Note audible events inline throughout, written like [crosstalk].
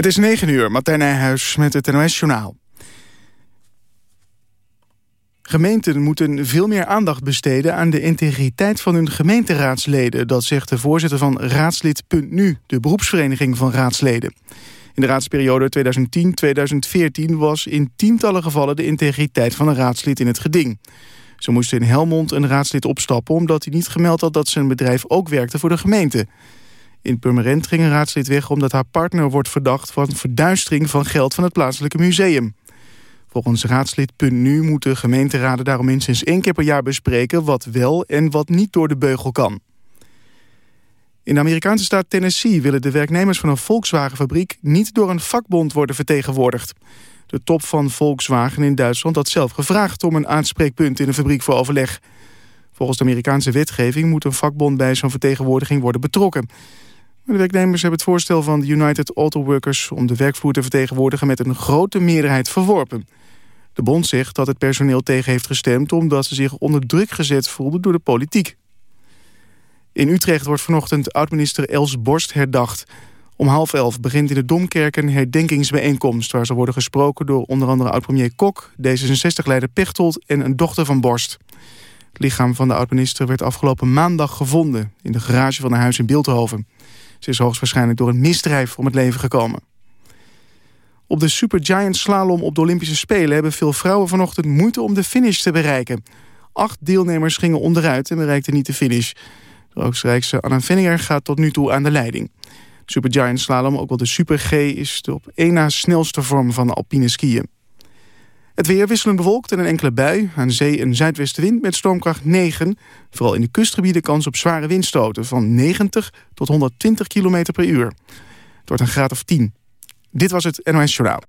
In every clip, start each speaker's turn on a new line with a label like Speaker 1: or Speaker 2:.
Speaker 1: Het is 9 uur, Martijn Nijhuis met het NOS-journaal. Gemeenten moeten veel meer aandacht besteden aan de integriteit van hun gemeenteraadsleden. Dat zegt de voorzitter van Raadslid.nu, de beroepsvereniging van raadsleden. In de raadsperiode 2010-2014 was in tientallen gevallen de integriteit van een raadslid in het geding. Zo moest in Helmond een raadslid opstappen omdat hij niet gemeld had dat zijn bedrijf ook werkte voor de gemeente. In Purmerend ging een raadslid weg omdat haar partner wordt verdacht van verduistering van geld van het plaatselijke museum. Volgens raadslid.nu moeten gemeenteraden daarom minstens één keer per jaar bespreken wat wel en wat niet door de beugel kan. In de Amerikaanse staat Tennessee willen de werknemers van een Volkswagenfabriek niet door een vakbond worden vertegenwoordigd. De top van Volkswagen in Duitsland had zelf gevraagd om een aanspreekpunt in de fabriek voor overleg. Volgens de Amerikaanse wetgeving moet een vakbond bij zo'n vertegenwoordiging worden betrokken. De werknemers hebben het voorstel van de United Auto Workers... om de werkvloer te vertegenwoordigen met een grote meerderheid verworpen. De bond zegt dat het personeel tegen heeft gestemd... omdat ze zich onder druk gezet voelden door de politiek. In Utrecht wordt vanochtend oud-minister Els Borst herdacht. Om half elf begint in de Domkerk een herdenkingsbijeenkomst... waar zal worden gesproken door onder andere oud-premier Kok... D66-leider Pechtold en een dochter van Borst. Het lichaam van de oud-minister werd afgelopen maandag gevonden... in de garage van haar huis in Beeldhoven. Ze is hoogstwaarschijnlijk door een misdrijf om het leven gekomen. Op de Supergiant slalom op de Olympische Spelen... hebben veel vrouwen vanochtend moeite om de finish te bereiken. Acht deelnemers gingen onderuit en bereikten niet de finish. De Oostenrijkse Anna Venninger gaat tot nu toe aan de leiding. Supergiant slalom, ook wel de Super G... is de op één na snelste vorm van alpine skiën. Het weer wisselend bewolkt en een enkele bui. Aan zee een zuidwestenwind met stormkracht 9. Vooral in de kustgebieden kans op zware windstoten... van 90 tot 120 km per uur. Het wordt een graad of 10. Dit was het NOS Journaal.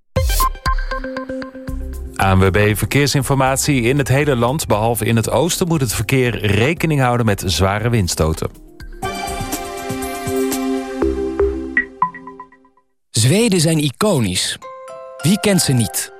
Speaker 2: ANWB Verkeersinformatie in het hele land. Behalve in het oosten moet het verkeer rekening houden met zware windstoten.
Speaker 3: Zweden zijn iconisch. Wie kent ze niet?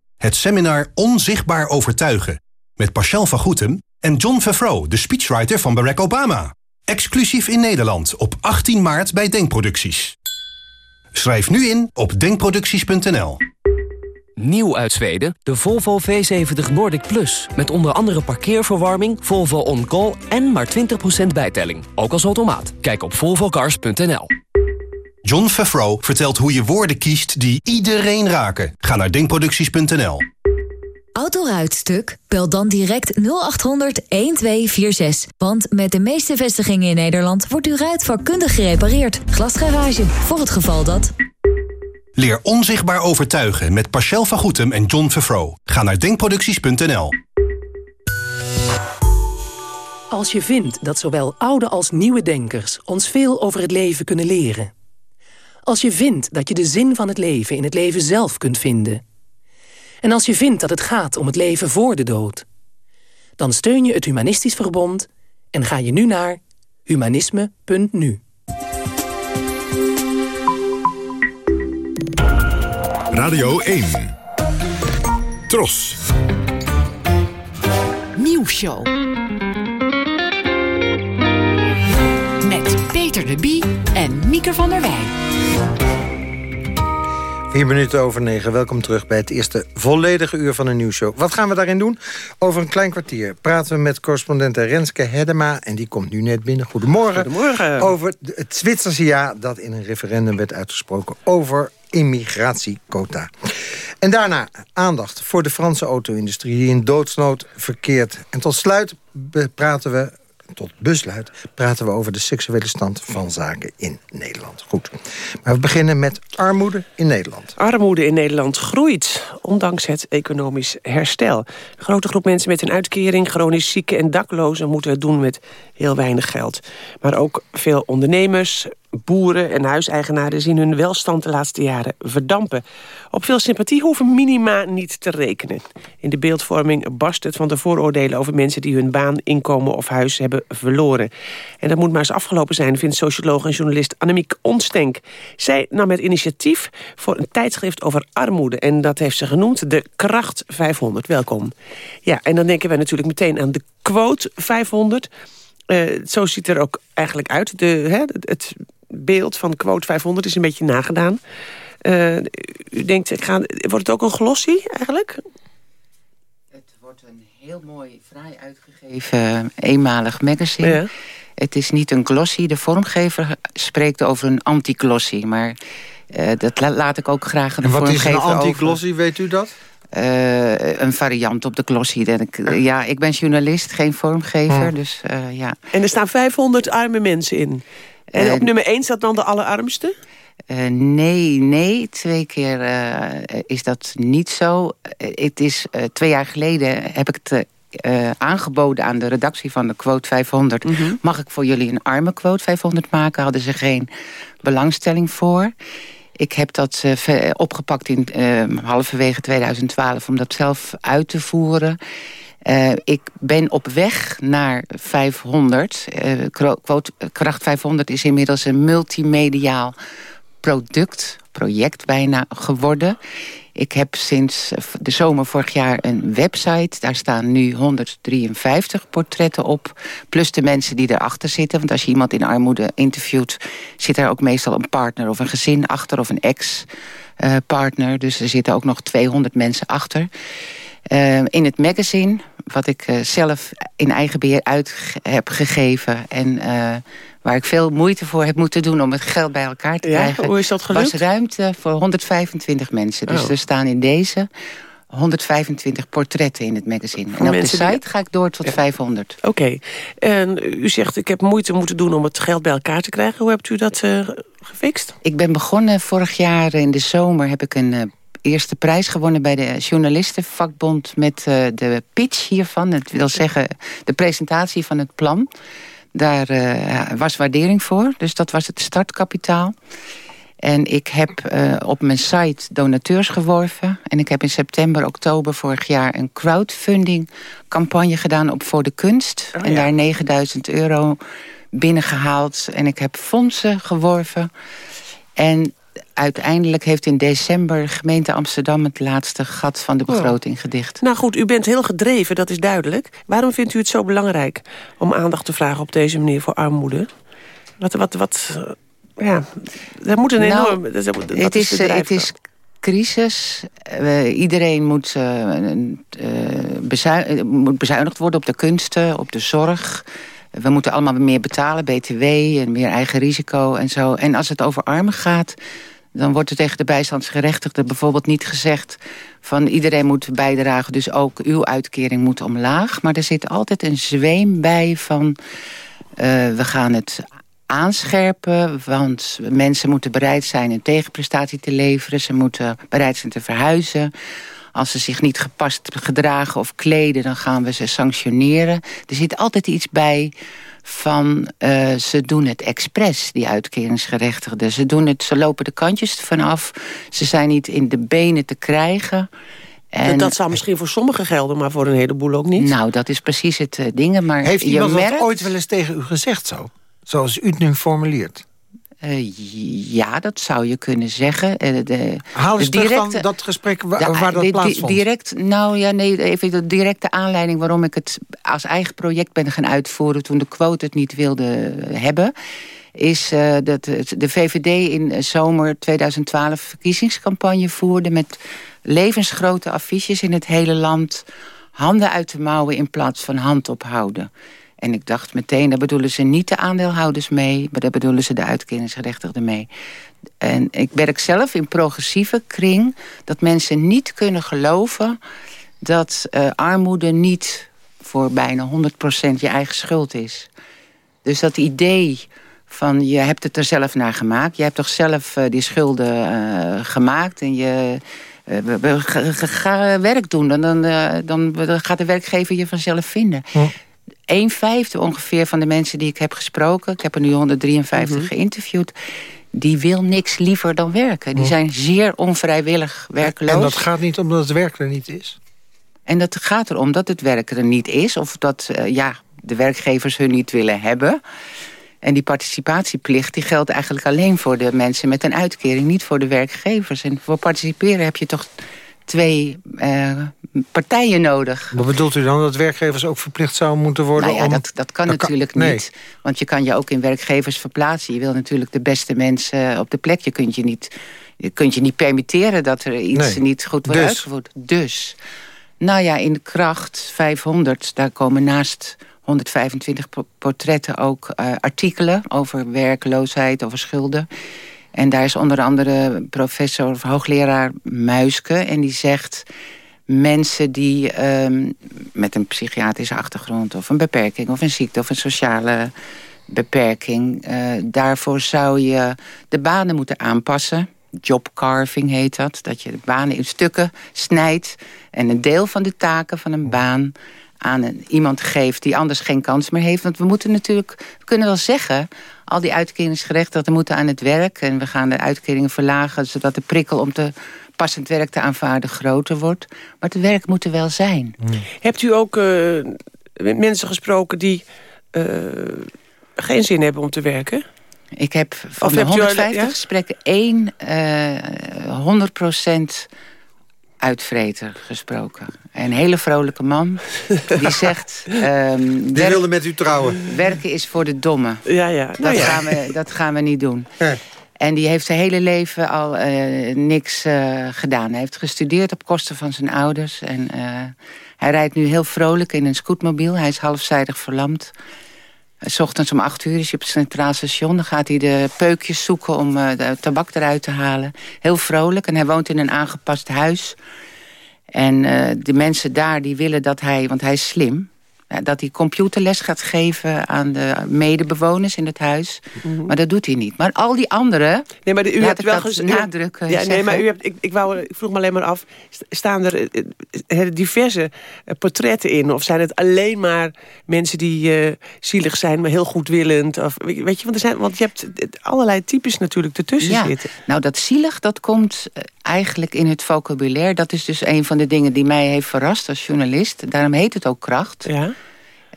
Speaker 4: het seminar Onzichtbaar Overtuigen... met Pascal van Goetem en John Favreau, de speechwriter van Barack Obama. Exclusief in Nederland op 18 maart bij Denkproducties. Schrijf nu in op denkproducties.nl.
Speaker 3: Nieuw uit Zweden, de Volvo V70 Nordic Plus. Met onder andere parkeerverwarming, Volvo On Call en maar 20% bijtelling. Ook als automaat. Kijk op volvocars.nl.
Speaker 4: John Favreau vertelt hoe je woorden kiest die iedereen raken. Ga naar denkproducties.nl.
Speaker 5: Autoruitstuk? Bel dan direct 0800 1246. Want met de meeste vestigingen in Nederland wordt uw ruit vakkundig gerepareerd. Glasgarage, voor het geval dat...
Speaker 4: Leer onzichtbaar overtuigen met Pascal van Goetem en John Favreau. Ga naar denkproducties.nl.
Speaker 6: Als je vindt dat zowel oude als nieuwe denkers ons veel over het leven kunnen leren. Als je vindt dat je de zin van het leven in het leven zelf kunt vinden. En als je vindt dat het gaat om het leven voor de dood. Dan steun je het Humanistisch Verbond en ga je nu naar humanisme.nu.
Speaker 7: Radio 1. Tros.
Speaker 8: Nieuwsshow. Peter de Bie en Mieke van der Wij.
Speaker 9: Vier minuten over negen. Welkom terug bij het eerste volledige uur van een nieuwsshow. Wat gaan we daarin doen? Over een klein kwartier praten we met correspondent Renske Hedema. En die komt nu net binnen. Goedemorgen.
Speaker 10: Goedemorgen.
Speaker 9: Over het Zwitserse ja dat in een referendum werd uitgesproken over immigratiequota. En daarna aandacht voor de Franse auto-industrie die in doodsnood verkeert. En tot sluit praten we tot besluit praten we over de seksuele stand van zaken in Nederland. Goed. Maar we beginnen met armoede in Nederland.
Speaker 10: Armoede in Nederland groeit, ondanks het economisch herstel. Een grote groep mensen met een uitkering, chronisch zieken en daklozen... moeten het doen met heel weinig geld. Maar ook veel ondernemers, Boeren en huiseigenaren zien hun welstand de laatste jaren verdampen. Op veel sympathie hoeven minima niet te rekenen. In de beeldvorming barst het van de vooroordelen over mensen... die hun baan, inkomen of huis hebben verloren. En dat moet maar eens afgelopen zijn, vindt socioloog en journalist Annemiek Onstenk. Zij nam het initiatief voor een tijdschrift over armoede. En dat heeft ze genoemd de Kracht 500. Welkom. Ja, en dan denken wij natuurlijk meteen aan de quote 500... Uh, zo ziet er ook eigenlijk uit. De, hè, het beeld van quote 500 is een beetje nagedaan. Uh, u denkt, ik ga, wordt het ook een glossy eigenlijk?
Speaker 11: Het wordt een heel mooi, vrij uitgegeven, eenmalig magazine. Ja. Het is niet een glossy. De vormgever spreekt over een anti-glossy. Maar uh, dat laat ik ook graag aan de vormgever
Speaker 9: En wat is een anti-glossy, weet u dat?
Speaker 11: Uh, een variant op de glossy. Ja, ik ben journalist, geen vormgever. Hmm. Dus, uh, ja.
Speaker 10: En er staan 500 arme mensen in. En op eh, nummer 1 staat dan de allerarmste?
Speaker 11: Uh, nee, nee. Twee keer uh, is dat niet zo. het is twee jaar geleden heb ik het aangeboden aan de redactie van de Quote 500. Mhm. Mag ik voor jullie een arme Quote 500 maken? Hadden ze geen belangstelling voor. Ik heb dat opgepakt in halverwege 2012 om dat zelf uit te voeren. Uh, ik ben op weg naar 500. Uh, Kracht 500 is inmiddels een multimediaal product, project bijna geworden. Ik heb sinds de zomer vorig jaar een website. Daar staan nu 153 portretten op. Plus de mensen die erachter zitten. Want als je iemand in armoede interviewt... zit er ook meestal een partner of een gezin achter... of een ex-partner. dus er zitten ook nog 200 mensen achter. In het magazine wat ik uh, zelf in eigen beheer uit heb gegeven. En uh, waar ik veel moeite voor heb moeten doen om het geld bij elkaar te
Speaker 10: ja,
Speaker 11: krijgen.
Speaker 10: Hoe is dat gelukt?
Speaker 11: was ruimte voor 125 mensen. Dus oh. er staan in deze 125 portretten in het magazine. en op de site die... ga ik door tot 500.
Speaker 10: Oké. En u zegt, ik heb moeite moeten doen om het geld bij elkaar te krijgen. Hoe hebt u dat uh, gefixt?
Speaker 11: Ik ben begonnen vorig jaar in de zomer. Heb ik een eerste prijs gewonnen bij de journalistenvakbond... met uh, de pitch hiervan, het wil zeggen de presentatie van het plan. Daar uh, was waardering voor, dus dat was het startkapitaal. En ik heb uh, op mijn site donateurs geworven. En ik heb in september, oktober vorig jaar... een crowdfunding campagne gedaan op Voor de Kunst. Oh, en daar 9000 euro binnengehaald. En ik heb fondsen geworven. En uiteindelijk heeft in december gemeente Amsterdam... het laatste gat van de oh. begroting gedicht.
Speaker 10: Nou goed, u bent heel gedreven, dat is duidelijk. Waarom vindt u het zo belangrijk om aandacht te vragen... op deze manier voor armoede? Wat, wat, wat, ja, dat moet een nou, enorm... Dat,
Speaker 11: het, is, het is crisis. Uh, iedereen moet, uh, moet bezuinigd worden op de kunsten, op de zorg... We moeten allemaal meer betalen, btw en meer eigen risico en zo. En als het over armen gaat, dan wordt er tegen de bijstandsgerechtigde bijvoorbeeld niet gezegd... van iedereen moet bijdragen, dus ook uw uitkering moet omlaag. Maar er zit altijd een zweem bij van... Uh, we gaan het aanscherpen, want mensen moeten bereid zijn... een tegenprestatie te leveren, ze moeten bereid zijn te verhuizen... Als ze zich niet gepast gedragen of kleden, dan gaan we ze sanctioneren. Er zit altijd iets bij van uh, ze doen het expres, die uitkeringsgerechtigden. Ze, doen het, ze lopen de kantjes vanaf. Ze zijn niet in de benen te krijgen.
Speaker 10: En, dat zou misschien voor sommigen gelden, maar voor een heleboel ook niet.
Speaker 11: Nou, dat is precies het uh, ding. Maar
Speaker 9: Heeft iemand merkt... ooit wel eens tegen u gezegd zo? Zoals u het nu formuleert?
Speaker 11: Uh, ja, dat zou je kunnen zeggen. Uh, de,
Speaker 9: Haal eens de directe, van dat gesprek waar, waar dat plaatsvond.
Speaker 11: Direct, nou ja, nee, even de directe aanleiding waarom ik het als eigen project ben gaan uitvoeren... toen de quote het niet wilde hebben is uh, dat de VVD in zomer 2012 verkiezingscampagne voerde... met levensgrote affiches in het hele land... handen uit de mouwen in plaats van hand ophouden. En ik dacht meteen, daar bedoelen ze niet de aandeelhouders mee... maar daar bedoelen ze de uitkeringsgerechtigden mee. En ik werk zelf in progressieve kring... dat mensen niet kunnen geloven dat uh, armoede niet voor bijna 100% je eigen schuld is. Dus dat idee van je hebt het er zelf naar gemaakt. Je hebt toch zelf uh, die schulden uh, gemaakt en je... Ga werk doen, dan, dan, dan gaat de werkgever je vanzelf vinden. Een vijfde ongeveer van de mensen die ik heb gesproken... ik heb er nu 153 mhm. geïnterviewd... die wil niks liever dan werken. Die oh. zijn zeer onvrijwillig werkloos.
Speaker 9: En dat gaat niet omdat het werk er niet is?
Speaker 11: En dat gaat erom dat het werk er niet is... of dat uh, ja, de werkgevers hun niet willen hebben... En die participatieplicht die geldt eigenlijk alleen voor de mensen met een uitkering, niet voor de werkgevers. En voor participeren heb je toch twee uh, partijen nodig.
Speaker 9: Wat bedoelt u dan? Dat werkgevers ook verplicht zouden moeten worden?
Speaker 11: Nou ja, dat, dat kan natuurlijk niet. Want je kan je ook in werkgevers verplaatsen. Je wil natuurlijk de beste mensen op de plek. Je kunt je niet, je kunt je niet permitteren dat er iets niet goed wordt dus. uitgevoerd. Dus, nou ja, in de kracht 500, daar komen naast 125 portretten ook uh, artikelen over werkloosheid, over schulden. En daar is onder andere professor of hoogleraar Muiske. En die zegt mensen die um, met een psychiatrische achtergrond... of een beperking of een ziekte of een sociale beperking... Uh, daarvoor zou je de banen moeten aanpassen. Jobcarving heet dat. Dat je de banen in stukken snijdt... en een deel van de taken van een baan aan een, iemand geeft die anders geen kans meer heeft. Want we moeten natuurlijk, we kunnen wel zeggen... al die uitkeringsgerechtigden moeten aan het werk... en we gaan de uitkeringen verlagen... zodat de prikkel om te passend werk te aanvaarden groter wordt. Maar het werk moet er wel zijn.
Speaker 10: Hmm. Hebt u ook uh, met mensen gesproken die uh, geen zin hebben om te werken?
Speaker 11: Ik heb van of de 150 gesprekken één uh, eh, 100 uitvreter gesproken. Een hele vrolijke man. Die [laughs] zegt...
Speaker 9: Um, die wilde met u trouwen.
Speaker 11: Werken is voor de domme.
Speaker 10: Ja, ja.
Speaker 11: Dat, nou Gaan, we, dat gaan we niet doen. Ja. En die heeft zijn hele leven al uh, niks uh, gedaan. Hij heeft gestudeerd op kosten van zijn ouders. En uh, hij rijdt nu heel vrolijk in een scootmobiel. Hij is halfzijdig verlamd. S ochtends om acht uur is hij op het Centraal Station. Dan gaat hij de peukjes zoeken om uh, de tabak eruit te halen. Heel vrolijk. En hij woont in een aangepast huis. En uh, de mensen daar die willen dat hij... Want hij is slim dat hij computerles gaat geven aan de medebewoners in het huis. Mhm. Maar dat doet hij niet. Maar al die anderen, nee, maar u hebt wel nadrukken.
Speaker 10: Ja, nee, maar u hebt, ik, ik, wou, ik vroeg me alleen maar af, staan er uh, diverse portretten in? Of zijn het alleen maar mensen die uh, zielig zijn, maar heel goedwillend? Of, weet je, want, er zijn, want je hebt allerlei types natuurlijk ertussen ja. zitten.
Speaker 11: Nou, dat zielig, dat komt eigenlijk in het vocabulaire. Dat is dus een van de dingen die mij heeft verrast als journalist. Daarom heet het ook kracht. Ja.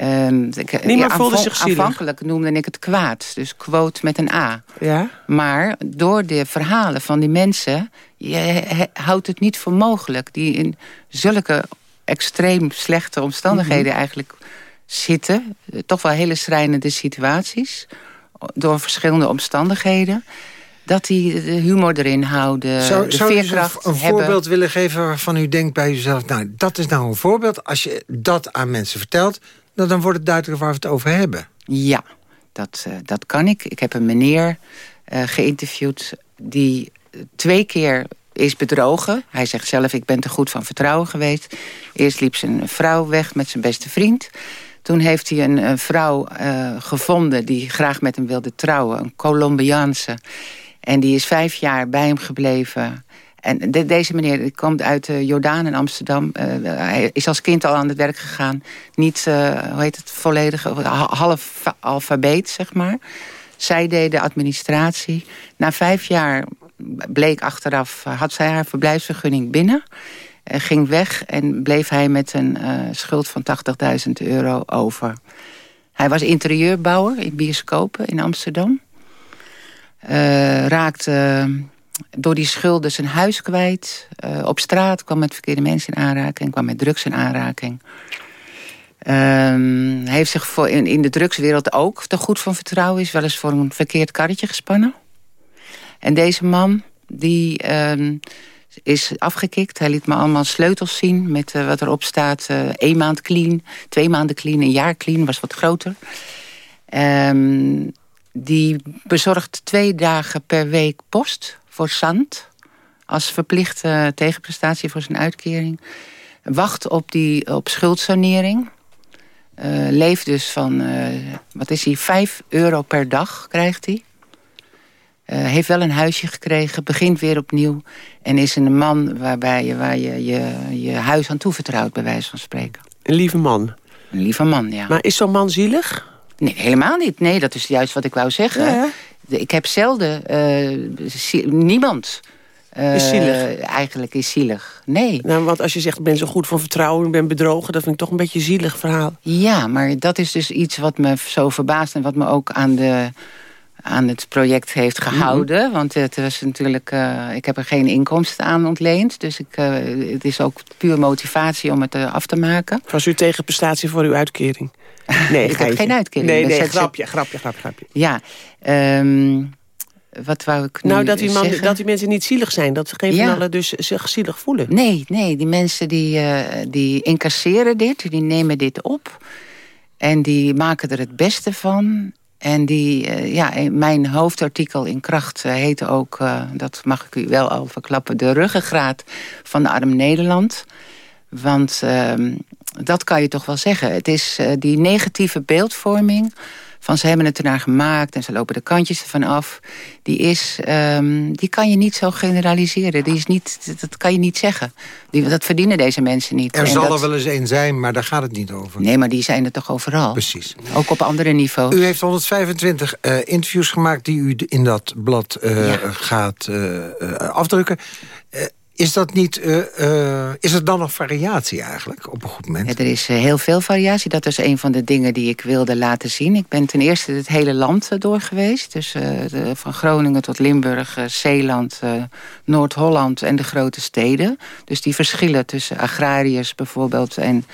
Speaker 11: Um,
Speaker 10: Niemand voelde zich zielig.
Speaker 11: Aanvankelijk noemde ik het kwaad. Dus quote met een A. Ja? Maar door de verhalen van die mensen... je houdt het niet voor mogelijk. Die in zulke extreem slechte omstandigheden mhm. eigenlijk zitten. Toch wel hele schrijnende situaties. Door verschillende omstandigheden dat die de humor erin houden, zou, de zou veerkracht
Speaker 9: een, een voorbeeld willen geven waarvan u denkt bij uzelf... nou, dat is nou een voorbeeld. Als je dat aan mensen vertelt, nou, dan wordt het duidelijk waar we het over hebben.
Speaker 11: Ja, dat, uh, dat kan ik. Ik heb een meneer uh, geïnterviewd die twee keer is bedrogen. Hij zegt zelf, ik ben te goed van vertrouwen geweest. Eerst liep zijn vrouw weg met zijn beste vriend. Toen heeft hij een, een vrouw uh, gevonden die graag met hem wilde trouwen. Een Colombiaanse. En die is vijf jaar bij hem gebleven. En deze meneer komt uit uh, Jordaan in Amsterdam. Uh, hij is als kind al aan het werk gegaan. Niet, uh, hoe heet het, volledig, half alfabeet, zeg maar. Zij deed de administratie. Na vijf jaar bleek achteraf, had zij haar verblijfsvergunning binnen. ging weg en bleef hij met een schuld van 80.000 euro over. Hij was interieurbouwer in bioscopen in Amsterdam. Uh, raakte door die schulden zijn huis kwijt. Uh, op straat kwam met verkeerde mensen in aanraking. Kwam met drugs in aanraking. Um, heeft zich voor in, in de drugswereld ook te goed van vertrouwen. Is wel eens voor een verkeerd karretje gespannen. En deze man, die um, is afgekikt. Hij liet me allemaal sleutels zien met wat erop staat. Één maand clean, twee maanden clean, een jaar clean. Was wat groter. Um, die bezorgt twee dagen per week post voor zand... als verplichte tegenprestatie voor zijn uitkering. Wacht op, die, op schuldsanering. Uh, leeft dus van, uh, wat is hij, 5 euro per dag krijgt hij. Uh, heeft wel een huisje gekregen, begint weer opnieuw... en is een man waarbij je, waar je, je je huis aan toevertrouwt, bij wijze van spreken.
Speaker 10: Een lieve man.
Speaker 11: Een lieve man, ja.
Speaker 10: Maar is zo'n man zielig?
Speaker 11: Nee, helemaal niet. Nee, dat is juist wat ik wou zeggen.
Speaker 10: Ja.
Speaker 11: Ik heb zelden... eh, niemand... eh,
Speaker 10: Is zielig?
Speaker 11: Eigenlijk is zielig. Nee.
Speaker 10: Nou, want als je zegt, ik ben zo goed van vertrouwen... ik ben bedrogen, dat vind ik toch een beetje een zielig verhaal.
Speaker 11: Ja, maar dat is dus iets wat me zo verbaast... en wat me ook aan, de, aan het project heeft gehouden. Want het was natuurlijk... eh, ik heb er geen inkomsten aan ontleend. Dus ik, eh, het is ook puur motivatie om het eh, af te maken.
Speaker 10: Was u tegen prestatie voor uw uitkering? [laughs] Nee,
Speaker 11: Ik heb geen uitkering.
Speaker 10: Nee,
Speaker 11: Ik
Speaker 10: nee, grapje, grapje, grapje, grapje.
Speaker 11: Ja, ehm, wat wou ik nu
Speaker 10: Nou, dat die, man, dat die mensen niet zielig zijn. Dat geen
Speaker 11: Ja.
Speaker 10: van allen dus zich zielig voelen.
Speaker 11: Nee, nee, die mensen die, die incasseren dit, die nemen dit op. En die maken er het beste van. En die, eh, ja, mijn hoofdartikel in Kracht uh, heette ook, uh, dat mag ik u wel al de ruggengraat van arm Nederland. Want uh, dat kan je toch wel zeggen. Het is die negatieve beeldvorming van ze hebben het ernaar gemaakt en ze lopen de kantjes ervan af. Die, is, um, die kan je niet zo generaliseren. Die is niet, dat kan je niet zeggen. Die, dat verdienen deze mensen niet.
Speaker 9: Er
Speaker 11: En
Speaker 9: zal
Speaker 11: dat,
Speaker 9: er wel eens één zijn, maar daar gaat het niet over.
Speaker 11: Nee, maar die zijn er toch overal.
Speaker 9: Precies.
Speaker 11: Ook op andere niveaus.
Speaker 9: U heeft 125 uh, interviews gemaakt die u in dat blad uh, ja. gaat uh, afdrukken. Is dat niet, uh, uh, is er dan nog variatie eigenlijk op een goed moment?
Speaker 11: Ja, er is uh, heel veel variatie. Dat is een van de dingen die ik wilde laten zien. Ik ben ten eerste het hele land door geweest. Dus van Groningen tot Limburg, Zeeland, Noord-Holland en de grote steden. Dus die verschillen tussen agrariërs bijvoorbeeld en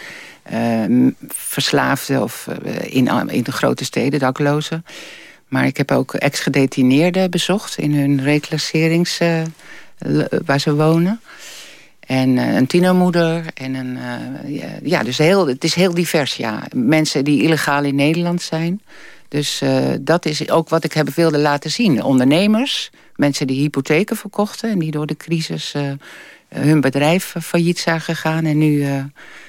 Speaker 11: verslaafden of in, in de grote steden, daklozen. Maar ik heb ook ex-gedetineerden bezocht in hun reclasserings waar ze wonen. En uh, een tienermoeder. En een, uh, ja, dus heel, het is heel divers, ja. Mensen die illegaal in Nederland zijn. Dus uh, dat is ook wat ik heb wilde laten zien. Ondernemers, mensen die hypotheken verkochten... en die door de crisis hun bedrijf failliet zijn gegaan... en nu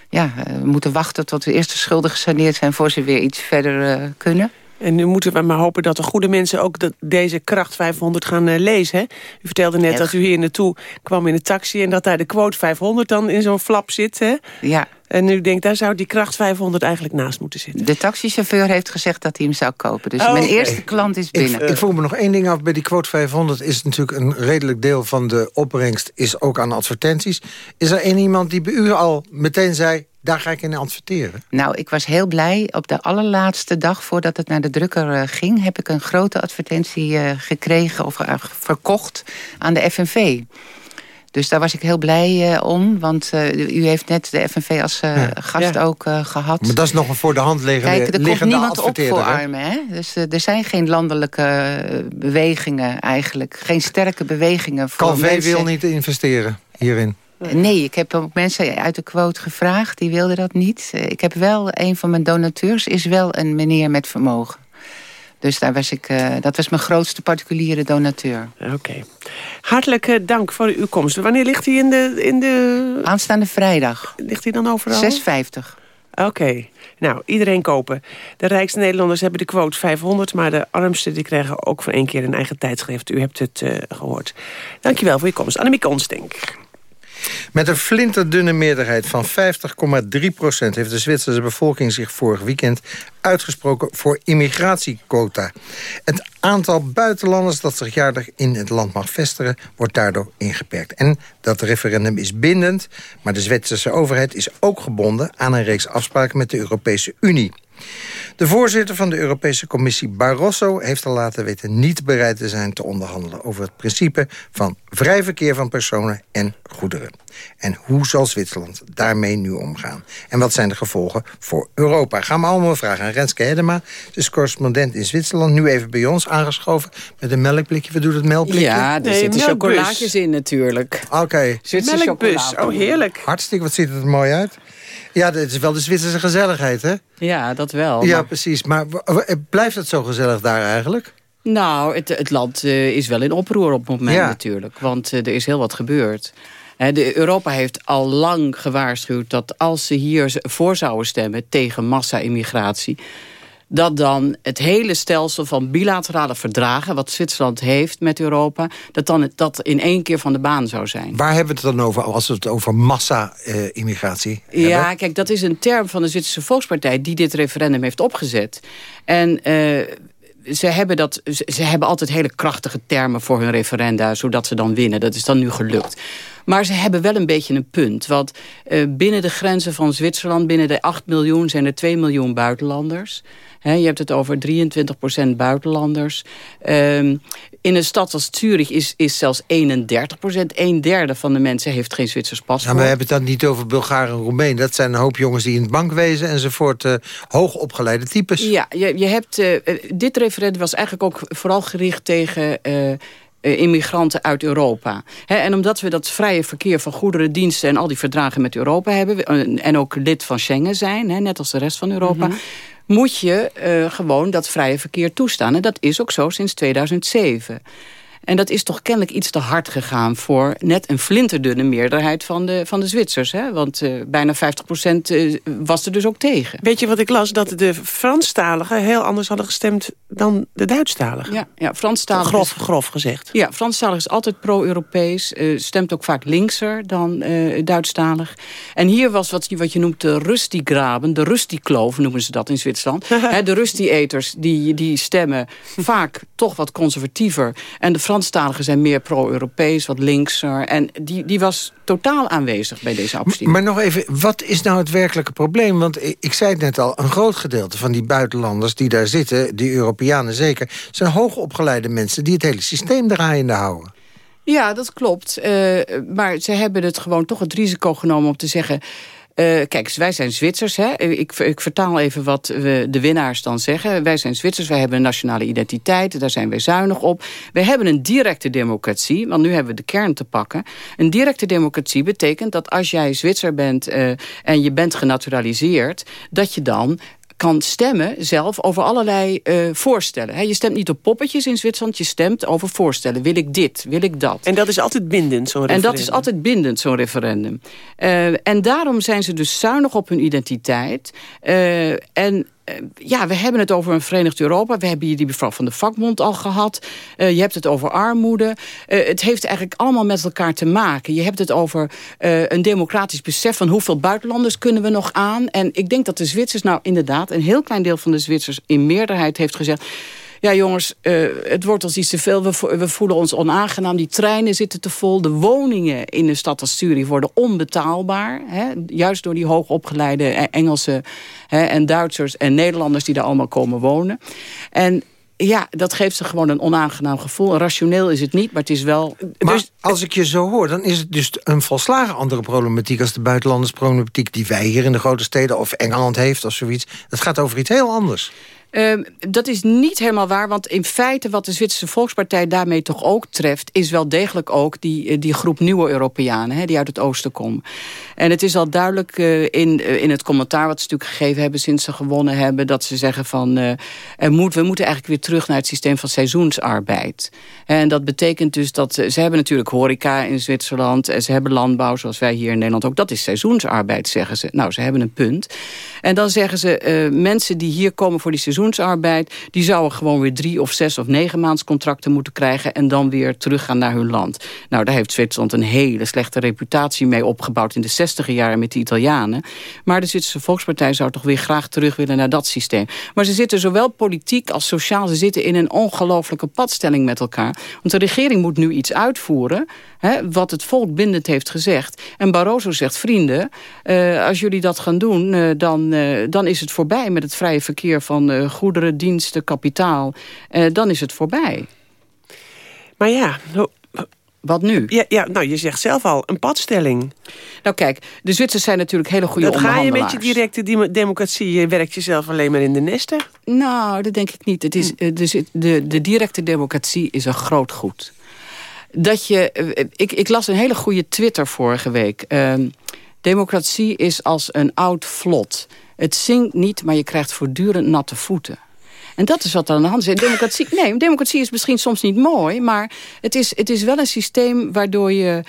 Speaker 11: ja, moeten wachten tot de eerste schulden gesaneerd zijn... voor ze weer iets verder kunnen.
Speaker 10: En nu moeten we maar hopen dat de goede mensen ook de, deze kracht 500 gaan uh, lezen. Hè? U vertelde net Echt? dat u hier naartoe kwam in een taxi... en dat daar de quote 500 dan in zo'n flap zit. Hè?
Speaker 11: Ja.
Speaker 10: En u denkt, daar zou die kracht 500 eigenlijk naast moeten zitten.
Speaker 11: De taxichauffeur heeft gezegd dat hij hem zou kopen. Dus oh, mijn okay. eerste klant is binnen.
Speaker 9: Ik, ik voel me nog één ding af. Bij die quote 500 is natuurlijk een redelijk deel van de opbrengst... is ook aan advertenties. Is er één iemand die bij u al meteen zei... Daar ga ik in adverteren.
Speaker 11: Nou, ik was heel blij. Op de allerlaatste dag voordat het naar de drukker uh, ging... heb ik een grote advertentie uh, gekregen of uh, verkocht aan de FNV. Dus daar was ik heel blij uh, om. Want uh, u heeft net de FNV als uh, ja. gast ja. ook gehad.
Speaker 9: Maar dat is nog een voor de hand liggende
Speaker 11: Kijk, er komt niemand op voor
Speaker 9: hè?
Speaker 11: armen. Hè? Dus er zijn geen landelijke bewegingen eigenlijk. Geen sterke bewegingen voor
Speaker 9: Calvé
Speaker 11: mensen.
Speaker 9: wil niet investeren hierin.
Speaker 11: Nee, ik heb ook mensen uit de quote gevraagd. Die wilden dat niet. Ik heb wel, een van mijn donateurs is wel een meneer met vermogen. Dus daar was ik, uh, dat was mijn grootste particuliere donateur.
Speaker 10: Oké. Okay. Hartelijk uh, dank voor uw komst. Wanneer ligt hij in de, in de...
Speaker 11: Aanstaande vrijdag.
Speaker 10: Ligt hij dan overal?
Speaker 11: 6,50.
Speaker 10: Oké. Okay. Nou, iedereen kopen. De rijkste Nederlanders hebben de quote 500... maar de armsten die krijgen ook voor één keer een eigen tijdschrift. U hebt het uh, gehoord. Dankjewel voor je komst. Annemiek Onsdenk.
Speaker 9: Met een flinterdunne meerderheid van 50,3 procent... heeft de Zwitserse bevolking zich vorig weekend uitgesproken voor immigratiequota. Het aantal buitenlanders dat zich jaarlijks in het land mag vestigen... wordt daardoor ingeperkt. En dat referendum is bindend, maar de Zwitserse overheid is ook gebonden... aan een reeks afspraken met de Europese Unie. De voorzitter van de Europese Commissie Barroso heeft al laten weten niet bereid te zijn te onderhandelen over het principe van vrij verkeer van personen en goederen. En hoe zal Zwitserland daarmee nu omgaan? En wat zijn de gevolgen voor Europa? Gaan we allemaal vragen aan Renske Hedema. Ze is correspondent in Zwitserland, nu even bij ons aangeschoven met een melkblikje. Wat doet het melkblikje?
Speaker 12: Ja, er nee, zitten chocolaatjes in natuurlijk.
Speaker 9: Oké. Okay.
Speaker 10: Melkbus, oh heerlijk.
Speaker 9: Hartstikke, wat ziet het er mooi uit. Ja, het is wel de Zwitserse gezelligheid, hè?
Speaker 12: Ja, dat wel.
Speaker 9: Ja, maar... precies. Maar blijft het zo gezellig daar eigenlijk?
Speaker 12: Nou, het, het land uh, is wel in oproer op het moment ja. natuurlijk. Want uh, er is heel wat gebeurd. He, de, Europa heeft al lang gewaarschuwd dat als ze hier voor zouden stemmen tegen massa-immigratie... dat dan het hele stelsel van bilaterale verdragen... wat Zwitserland heeft met Europa... dat dan dat in één keer van de baan zou zijn.
Speaker 9: Waar hebben we het dan over als we het over massa-immigratie
Speaker 12: uh, Ja, kijk, dat is een term van de Zwitserse Volkspartij... die dit referendum heeft opgezet. En... Uh, ze hebben, dat, ze hebben altijd hele krachtige termen voor hun referenda... zodat ze dan winnen. Dat is dan nu gelukt. Maar ze hebben wel een beetje een punt. Want uh, binnen de grenzen van Zwitserland... binnen de 8 miljoen zijn er 2 miljoen buitenlanders. He, je hebt het over 23% buitenlanders. Um, in een stad als Zurich is, is zelfs 31% Een derde van de mensen heeft geen Zwitsers paspoort.
Speaker 9: Ja, maar we hebben het dan niet over Bulgaren en Roemenen. Dat zijn een hoop jongens die in het bankwezen enzovoort... Uh, hoogopgeleide types.
Speaker 12: Ja, je, je hebt, uh, dit referendum was eigenlijk ook vooral gericht tegen... Uh, immigranten uit Europa. en omdat we dat vrije verkeer van goederen, diensten... en al die verdragen met Europa hebben... en ook lid van Schengen zijn, net als de rest van Europa... Mm -hmm moet je uh, gewoon dat vrije verkeer toestaan. En dat is ook zo sinds 2007. En dat is toch kennelijk iets te hard gegaan voor net een flinterdunne meerderheid van de, van de Zwitsers. Hè? Want uh, bijna 50 procent uh, was er dus ook tegen.
Speaker 10: Weet je wat ik las? Dat de Franstaligen heel anders hadden gestemd dan de Duitsstaligen.
Speaker 12: Ja, ja Franstalig
Speaker 10: grof, is, grof gezegd.
Speaker 12: Ja, Franstalig is altijd pro-Europees. Uh, stemt ook vaak linkser dan Duitsstalig. En hier was wat, wat je noemt de Rustigraben, de Rustikloof noemen ze dat in Zwitserland. [laughs] He, de Rusti-eters die, die stemmen vaak toch wat conservatiever. En de Franstaligen zijn meer pro-Europees, wat linkser. En die, die was totaal aanwezig bij deze afstemming.
Speaker 9: Maar nog even, wat is nou het werkelijke probleem? Want ik, ik zei het net al, een groot gedeelte van die buitenlanders die daar zitten... die Europeanen zeker, zijn hoogopgeleide mensen... die het hele systeem draaiende houden.
Speaker 12: Ja, dat klopt. Uh, maar ze hebben het gewoon toch het risico genomen om te zeggen... Uh, kijk, wij zijn Zwitsers. Hè? Ik, ik, vertaal even wat we, de winnaars dan zeggen. Wij zijn Zwitsers, wij hebben een nationale identiteit. Daar zijn wij zuinig op. Wij hebben een directe democratie. Want nu hebben we de kern te pakken. Een directe democratie betekent dat als jij Zwitser bent... Uh, en je bent genaturaliseerd... dat je dan kan stemmen zelf over allerlei uh, voorstellen. He, je stemt niet op poppetjes in Zwitserland, je stemt over voorstellen. Wil ik dit, wil ik dat?
Speaker 10: En dat is altijd bindend, zo'n referendum?
Speaker 12: En dat is altijd bindend, zo'n referendum. Uh, en daarom zijn ze dus zuinig op hun identiteit. Uh, en ja, we hebben het over een Verenigd Europa. We hebben hier die mevrouw van de vakbond al gehad. Uh, je hebt het over armoede. Uh, het heeft eigenlijk allemaal met elkaar te maken. Je hebt het over een democratisch besef van hoeveel buitenlanders kunnen we nog aan. En ik denk dat de Zwitsers nou inderdaad, een heel klein deel van de Zwitsers in meerderheid heeft gezegd ja jongens, uh, het wordt als iets te veel. We, we, voelen ons onaangenaam. Die treinen zitten te vol. De woningen in de stad als Zurich worden onbetaalbaar. Hè? Juist door die hoogopgeleide Engelsen hè, en Duitsers en Nederlanders die daar allemaal komen wonen. En ja, dat geeft ze gewoon een onaangenaam gevoel. Rationeel is het niet, maar het is wel...
Speaker 9: Maar dus, als ik je zo hoor, dan is het dus een volslagen andere problematiek... als de buitenlandersproblematiek die wij hier in de grote steden... of Engeland heeft of zoiets. Het gaat over iets heel anders.
Speaker 12: Um, dat is niet helemaal waar, want in feite wat de Zwitserse Volkspartij daarmee toch ook treft... is wel degelijk ook die, eh, die groep nieuwe Europeanen hè, die uit het oosten komen. En het is al duidelijk uh, in, uh, in het commentaar wat ze natuurlijk gegeven hebben... sinds ze gewonnen hebben, dat ze zeggen van... Er moet, we moeten eigenlijk weer terug naar het systeem van seizoensarbeid. En dat betekent dus dat... ze hebben natuurlijk horeca in Zwitserland... en ze hebben landbouw, zoals wij hier in Nederland ook. Dat is seizoensarbeid, zeggen ze. Nou, ze hebben een punt. En dan zeggen ze, mensen die hier komen voor die seizoensarbeid seizoensarbeid... die zouden gewoon weer drie of zes of negen maands contracten moeten krijgen... en dan weer teruggaan naar hun land. Nou, daar heeft Zwitserland een hele slechte reputatie mee opgebouwd... in de zestiger jaren met de Italianen. Maar de Zwitserse Volkspartij zou toch weer graag terug willen naar dat systeem. Maar ze zitten zowel politiek als sociaal... ze zitten in een ongelofelijke padstelling met elkaar. Want de regering moet nu iets uitvoeren... Hè, wat het volk bindend heeft gezegd. En Barroso zegt, vrienden, uh, als jullie dat gaan doen... Uh, dan, uh, dan is het voorbij met het vrije verkeer van goederen, diensten, kapitaal. dan is het voorbij.
Speaker 10: Maar ja,
Speaker 12: wat nu?
Speaker 10: Ja, ja, nou, je zegt zelf al, een padstelling.
Speaker 12: Nou kijk, de Zwitsers zijn natuurlijk hele goede dat onderhandelaars.
Speaker 10: ga je met je directe democratie, je werkt jezelf alleen maar in de nesten?
Speaker 12: Nou, dat denk ik niet. Het is, hm. de, de, directe democratie is een groot goed dat je... Eh, ik, ik las een hele goede Twitter vorige week. Uh, democratie is als een oud vlot. Het zingt niet, maar je krijgt voortdurend natte voeten. En dat is wat er aan de hand is. Democratie, [laughs] nee, democratie is misschien soms niet mooi... maar het is, het is wel een systeem waardoor je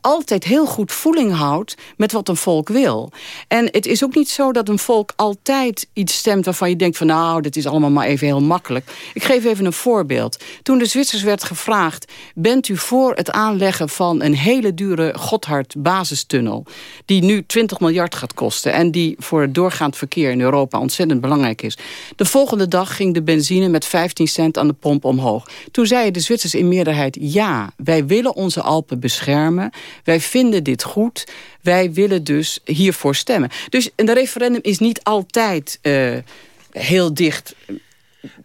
Speaker 12: altijd heel goed voeling houdt met wat een volk wil. En het is ook niet zo dat een volk altijd iets stemt waarvan je denkt van nou, dit is allemaal maar even heel makkelijk. Ik geef even een voorbeeld. Toen de Zwitsers werd gevraagd, bent u voor het aanleggen van een hele dure Gotthard basistunnel, die nu 20 miljard gaat kosten en die voor het doorgaand verkeer in Europa ontzettend belangrijk is. De volgende dag ging de benzine met 15 cent aan de pomp omhoog. Toen zeiden de Zwitsers in meerderheid ja, wij willen onze Alpen beschermen. Wij vinden dit goed. Wij willen dus hiervoor stemmen. Dus een referendum is niet altijd uh, heel dicht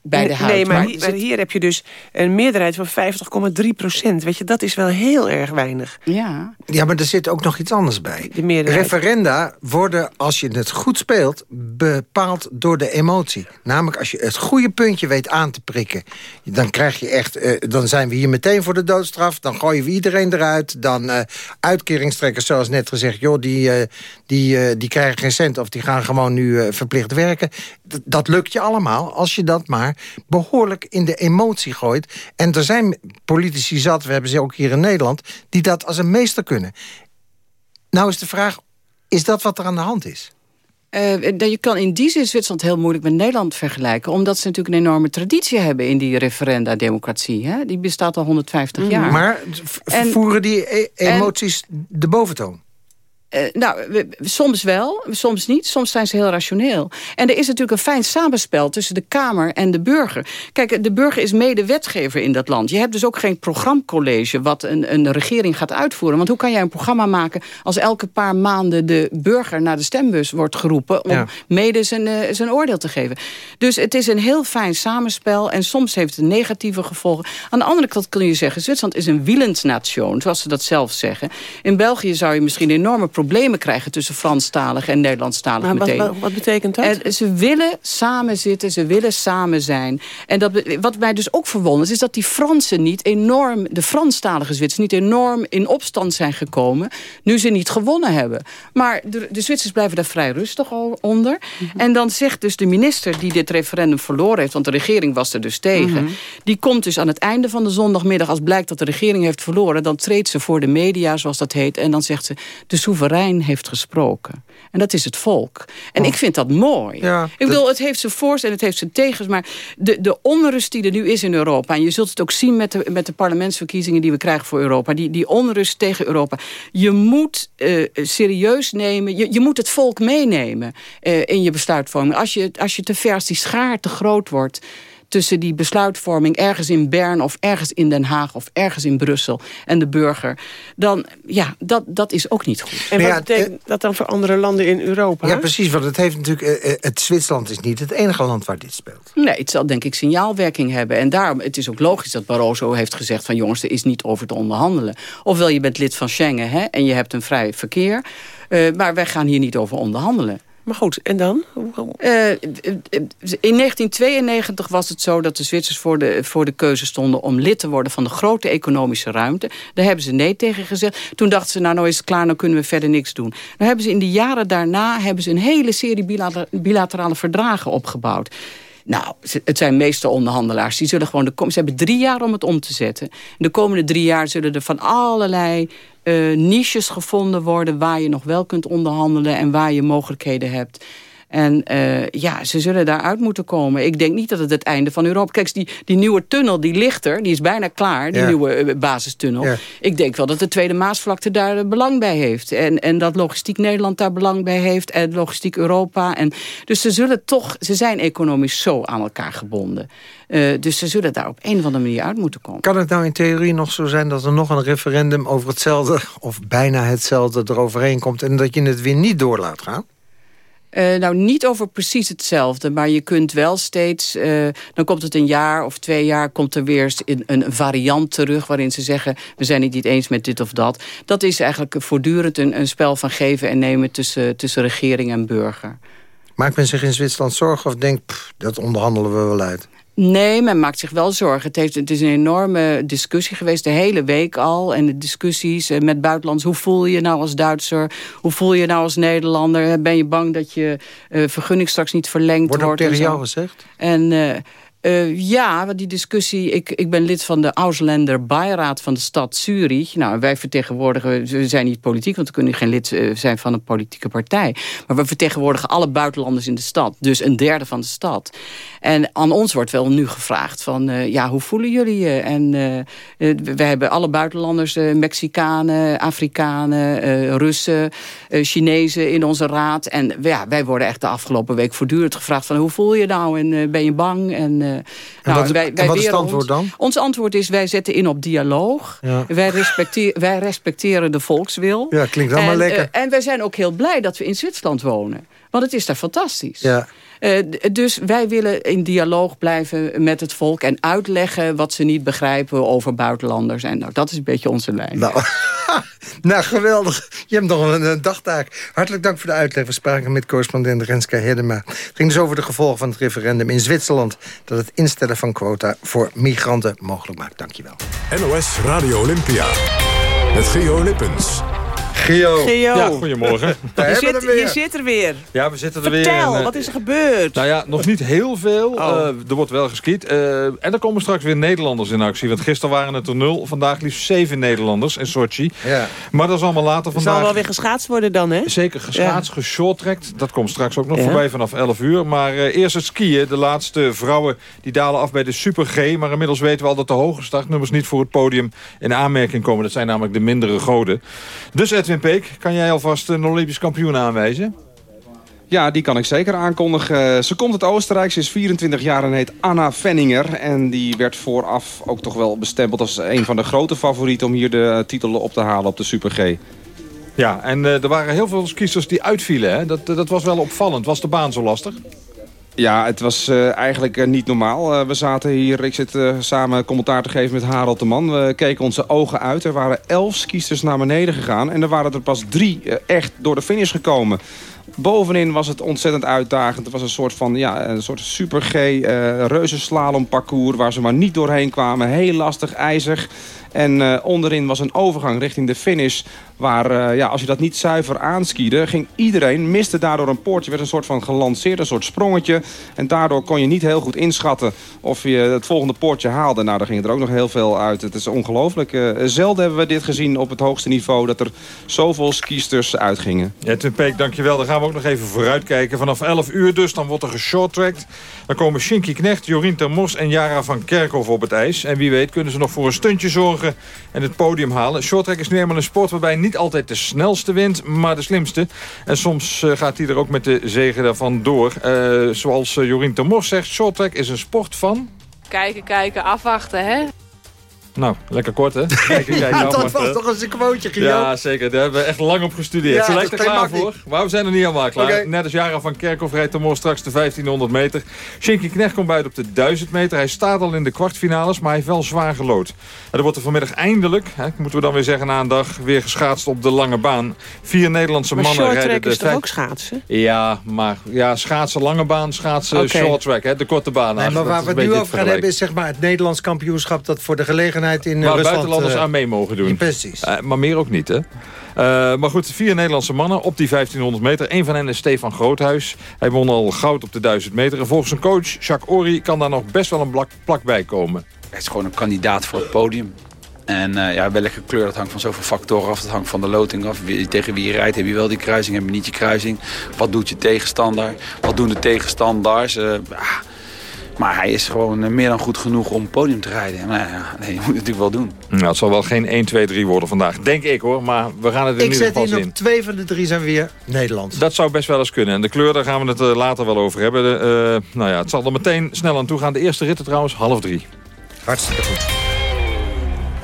Speaker 12: bij de huid.
Speaker 10: Nee, maar, hier, hier, heb je dus een meerderheid van 50,3 procent. Weet je, dat is wel heel erg weinig.
Speaker 12: Ja.
Speaker 9: Ja, maar er zit ook nog iets anders bij. De meerderheid. Referenda worden, als je het goed speelt, bepaald door de emotie. Namelijk, als je het goede puntje weet aan te prikken... dan krijg je echt, uh, dan zijn we hier meteen voor de doodstraf... dan gooien we iedereen eruit. Dan uh, uitkeringstrekkers, zoals net gezegd... joh, die, uh, die, die krijgen geen cent of die gaan gewoon nu verplicht werken. D dat lukt je allemaal als je dat maar behoorlijk in de emotie gooit. En er zijn politici zat, we hebben ze ook hier in Nederland... die dat als een meester kunnen. Nou is de vraag, is dat wat er aan de hand is?
Speaker 12: Uh, je kan in die zin Zwitserland heel moeilijk met Nederland vergelijken. Omdat ze natuurlijk een enorme traditie hebben in die referenda-democratie. Die bestaat al 150 mm. jaar.
Speaker 9: Maar voeren die e emoties de boventoon?
Speaker 12: Uh, nou, soms wel, soms niet. Soms zijn ze heel rationeel. En er is natuurlijk een fijn samenspel tussen de Kamer en de burger. Kijk, de burger is mede-wetgever in dat land. Je hebt dus ook geen programcollege wat een, een regering gaat uitvoeren. Want hoe kan jij een programma maken als elke paar maanden de burger naar de stembus wordt geroepen om mede zijn, uh, zijn oordeel te geven. Dus het is een heel fijn samenspel en soms heeft het negatieve gevolgen. Aan de andere kant kun je zeggen, Zwitserland is een wielensnation, zoals ze dat zelf zeggen. In België zou je misschien enorme problemen krijgen tussen Franstalig en Nederlandstalig meteen.
Speaker 10: Wat, wat, betekent dat?
Speaker 12: En ze willen samen zitten, ze willen samen zijn. En dat, wat mij dus ook verwondert is dat die Fransen niet enorm, de Franstalige Zwitsers niet enorm in opstand zijn gekomen, nu ze niet gewonnen hebben. Maar de, de Zwitsers blijven daar vrij rustig onder. Mhm. En dan zegt dus de minister die dit referendum verloren heeft, want de regering was er dus tegen, mhm. die komt dus aan het einde van de zondagmiddag, als blijkt dat de regering heeft verloren, dan treedt ze voor de media, zoals dat heet, en dan zegt ze, de soeverein heeft gesproken. En dat is het volk. En ik vind dat mooi. Ja, ik bedoel, het heeft zijn voor's en het heeft zijn tegens. Maar de, de onrust die er nu is in Europa... en je zult het ook zien met de, met de parlementsverkiezingen... die we krijgen voor Europa. Die, die onrust tegen Europa. Je moet uh, serieus nemen... Je, je moet het volk meenemen uh, in je besluitvorming. Als je, als je te ver, als die schaar te groot wordt tussen die besluitvorming ergens in Bern of ergens in Den Haag of ergens in Brussel en de burger, dan ja, dat, dat is ook niet goed.
Speaker 10: En wat betekent dat dan voor andere landen in Europa?
Speaker 9: Ja, precies, want het heeft natuurlijk, eh, eh, het Zwitserland is niet het enige land waar dit speelt.
Speaker 12: Nee, het zal denk ik signaalwerking hebben. En daarom, het is ook logisch dat Barroso heeft gezegd van jongens, er is niet over te onderhandelen. Ofwel je bent lid van Schengen hè, en je hebt een vrij verkeer. Uh, maar wij gaan hier niet over onderhandelen.
Speaker 10: Maar goed, en dan?
Speaker 12: Uh, in 1992 was het zo dat de Zwitsers voor de, voor de keuze stonden... om lid te worden van de grote economische ruimte. Daar hebben ze nee tegen gezegd. Toen dachten ze, nou, nou is het klaar, nou kunnen we verder niks doen. Dan hebben ze in de jaren daarna hebben ze een hele serie bilaterale verdragen opgebouwd. Nou, het zijn meeste onderhandelaars. Die zullen gewoon de, ze hebben drie jaar om het om te zetten. De komende drie jaar zullen er van allerlei uh, niches gevonden worden... waar je nog wel kunt onderhandelen en waar je mogelijkheden hebt. En uh, ja, ze zullen daaruit moeten komen. Ik denk niet dat het het einde van Europa... Kijk, die, die nieuwe tunnel, die ligt er. Die is bijna klaar, die nieuwe uh, basistunnel. Ik denk wel dat de Tweede Maasvlakte daar uh, belang bij heeft. En, en dat Logistiek Nederland daar belang bij heeft. En Logistiek Europa. En, dus ze zullen toch... Ze zijn economisch zo aan elkaar gebonden. dus ze zullen daar op een of andere manier uit moeten komen.
Speaker 9: Kan het nou in theorie nog zo zijn dat er nog een referendum over hetzelfde... of bijna hetzelfde eroverheen komt... en dat je het weer niet door laat gaan?
Speaker 12: Uh, nou, niet over precies hetzelfde, maar je kunt wel steeds... Uh, dan komt het een jaar of twee jaar, komt er weer een, een variant terug... waarin ze zeggen, we zijn het niet eens met dit of dat. Dat is eigenlijk voortdurend een, spel van geven en nemen tussen, tussen regering en burger.
Speaker 9: Maakt men zich in Zwitserland zorgen of denkt, dat onderhandelen we wel uit?
Speaker 12: Nee, men maakt zich wel zorgen. Het, heeft, het is een enorme discussie geweest, de hele week al. En de discussies eh, met buitenlands. Hoe voel je je nou als Duitser? Hoe voel je je nou als Nederlander? Ben je bang dat je uh, vergunning straks niet verlengd wordt?
Speaker 9: Wordt ook tegen jou gezegd?
Speaker 12: En... Uh, Uh, ja, die discussie... Ik, ik ben lid van de Ausländer Bijraad van de stad Zurich. Nou, wij vertegenwoordigen... We zijn niet politiek, want we kunnen geen lid uh, zijn van een politieke partij. Maar we vertegenwoordigen alle buitenlanders in de stad. Dus een derde van de stad. En aan ons wordt wel nu gevraagd van... Uh, ja, hoe voelen jullie je? En we hebben alle buitenlanders... Mexicanen, Afrikanen, Russen, Chinezen in onze raad. En ja, wij worden echt de afgelopen week voortdurend gevraagd... van hoe voel je nou en ben je bang? Uh,
Speaker 9: en nou, wat, wij, wij en wat is het antwoord dan?
Speaker 12: Ons antwoord is, wij zetten in op dialoog. Ja. Wij, respecteren, wij respecteren de volkswil.
Speaker 9: Ja, klinkt allemaal
Speaker 12: en,
Speaker 9: lekker.
Speaker 12: Uh, en wij zijn ook heel blij dat we in Zwitserland wonen. Want het is daar fantastisch.
Speaker 9: Ja.
Speaker 12: Uh, dus wij willen in dialoog blijven met het volk... en uitleggen wat ze niet begrijpen over buitenlanders. En nou, dat is een beetje onze lijn.
Speaker 9: Nou, [laughs] nou geweldig. Je hebt nog een, een, dagtaak. Hartelijk dank voor de uitleg. We spraken met correspondent Renska Hedema. Het ging dus over de gevolgen van het referendum in Zwitserland... dat het instellen van quota voor migranten mogelijk maakt. Dank je wel.
Speaker 7: NOS Radio Olympia. Met Gio Lippens.
Speaker 9: Gio.
Speaker 10: Gio.
Speaker 13: Ja, goedemorgen. [laughs]
Speaker 10: Je zit, je zit er weer.
Speaker 13: Ja, we zitten er
Speaker 10: Vertel,
Speaker 13: weer.
Speaker 10: Vertel, wat is er gebeurd?
Speaker 13: Nou ja, nog niet heel veel. Oh. Uh, er wordt wel geskiet. Uh, en er komen straks weer Nederlanders in actie. Want gisteren waren het er nul. Vandaag liefst zeven Nederlanders in Sochi.
Speaker 9: Ja.
Speaker 13: Maar dat is allemaal later vandaag.
Speaker 10: Er zal wel weer geschaatst worden dan, hè?
Speaker 13: Zeker geschaatst, ja. geshorttrekt. Dat komt straks ook nog ja. voorbij vanaf 11 uur. Maar uh, eerst het skiën. De laatste vrouwen die dalen af bij de Super G. Maar inmiddels weten we al dat de hoge startnummers niet voor het podium in aanmerking komen. Dat zijn namelijk de mindere goden. Dus Edwin Peek, kan jij alvast een Olympisch kampioen aanwijzen?
Speaker 14: Ja, die kan ik zeker aankondigen. Ze komt uit Oostenrijk, ze is 24 jaar en heet Anna Venninger. En die werd vooraf ook toch wel bestempeld als een van de grote favorieten... om hier de titel op te halen op de Super G.
Speaker 13: Ja, en uh, er waren heel veel skiers die uitvielen. Hè? Dat, dat was wel opvallend. Was de baan zo lastig?
Speaker 14: Ja, het was uh, eigenlijk uh, niet normaal. Uh, we zaten hier, ik zit samen commentaar te geven met Harald de Man. We keken onze ogen uit. Er waren elf skiesters naar beneden gegaan. En er waren er pas drie echt door de finish gekomen. Bovenin was het ontzettend uitdagend. Het was een soort van ja, een soort super G reuzenslalom parcours... waar ze maar niet doorheen kwamen. Heel lastig, ijzig. En onderin was een overgang richting de finish... waar, uh, ja, als je dat niet zuiver aanskiede... ging iedereen, miste daardoor een poortje... werd een soort van gelanceerd, een soort sprongetje. En daardoor kon je niet heel goed inschatten... of je het volgende poortje haalde. Nou, daar ging er ook nog heel veel uit. Het is ongelooflijk. Uh, zelden hebben we dit gezien op het hoogste niveau... dat er zoveel skiesters uitgingen.
Speaker 13: Ja, Tim Peek, dankjewel. Dan gaan we ook nog even vooruitkijken. Vanaf 11 uur dus, dan wordt er geshorttracked. Dan komen Shinky Knecht, Jorien Termos en Jara van Kerkhoff op het ijs. En wie weet kunnen ze nog voor een stuntje zorgen en het podium halen. Shorttrack is nu eenmaal een sport waarbij niet altijd de snelste wint, maar de slimste. En soms uh, gaat hij er ook met de zegen daarvan door. Uh, zoals uh, Jorien Termos zegt, shorttrack is een sport van...
Speaker 15: Kijken, kijken, afwachten, hè?
Speaker 13: Nou, lekker kort, hè? [laughs] Kijk, kijk,
Speaker 9: ja, dat was toch eens een quoteje, Gio?
Speaker 13: Ja, zeker. Daar hebben we echt lang op gestudeerd. Ja, Zijn er klaar voor? Maar we zijn er niet helemaal klaar. Okay. Net als Jara van Kerkhoff rijdt de straks de 1500 meter. Shinky Knecht komt buiten op de 1000 meter. Hij staat al in de kwartfinales, maar hij heeft wel zwaar gelood. En er wordt er vanmiddag eindelijk, hè, moeten we dan weer zeggen na een dag... weer geschaatst op de lange baan. Vier Nederlandse
Speaker 10: maar
Speaker 13: mannen rijden...
Speaker 10: de is toch ook schaatsen?
Speaker 13: Ja, maar ja, schaatsen lange baan, schaatsen okay. short track, hè, de korte baan.
Speaker 9: Nee, maar waar we het nu over gaan hebben is zeg maar, het Nederlands kampioenschap... dat voor de gelegenheid in
Speaker 13: Waar
Speaker 9: Rusland,
Speaker 13: buitenlanders
Speaker 9: uh,
Speaker 13: aan mee mogen doen.
Speaker 9: Precies.
Speaker 13: Uh, maar meer ook niet, hè? Uh, maar goed, vier Nederlandse mannen op die 1500 meter. Eén van hen is Stefan Groothuis. Hij won al goud op de 1000 meter. En volgens zijn coach, Jacques Ory, kan daar nog best wel een plak, plak bij komen.
Speaker 16: Het is gewoon een kandidaat voor het podium. En uh, ja, welke kleur, dat hangt van zoveel factoren af. Dat hangt van de loting af. Wie, tegen wie je rijdt. Heb je wel die kruising, heb je niet je kruising. Wat doet je tegenstander? Wat doen de tegenstanders? Uh, maar hij is gewoon meer dan goed genoeg om het podium te rijden. Maar ja, [laughs] nee, je moet het natuurlijk wel doen.
Speaker 13: Nou, het zal wel geen 1, 2, 3 worden vandaag. Denk ik hoor, maar we gaan het in
Speaker 9: ik
Speaker 13: ieder geval
Speaker 9: zien. Ik
Speaker 13: zet in
Speaker 9: op twee van de drie zijn weer Nederlands.
Speaker 13: Dat zou best wel eens kunnen. En de kleur, daar gaan we het uh, later wel over hebben. De, uh, nou ja, het zal er meteen snel aan toe gaan. De eerste ritten trouwens, half drie.
Speaker 9: Hartstikke goed.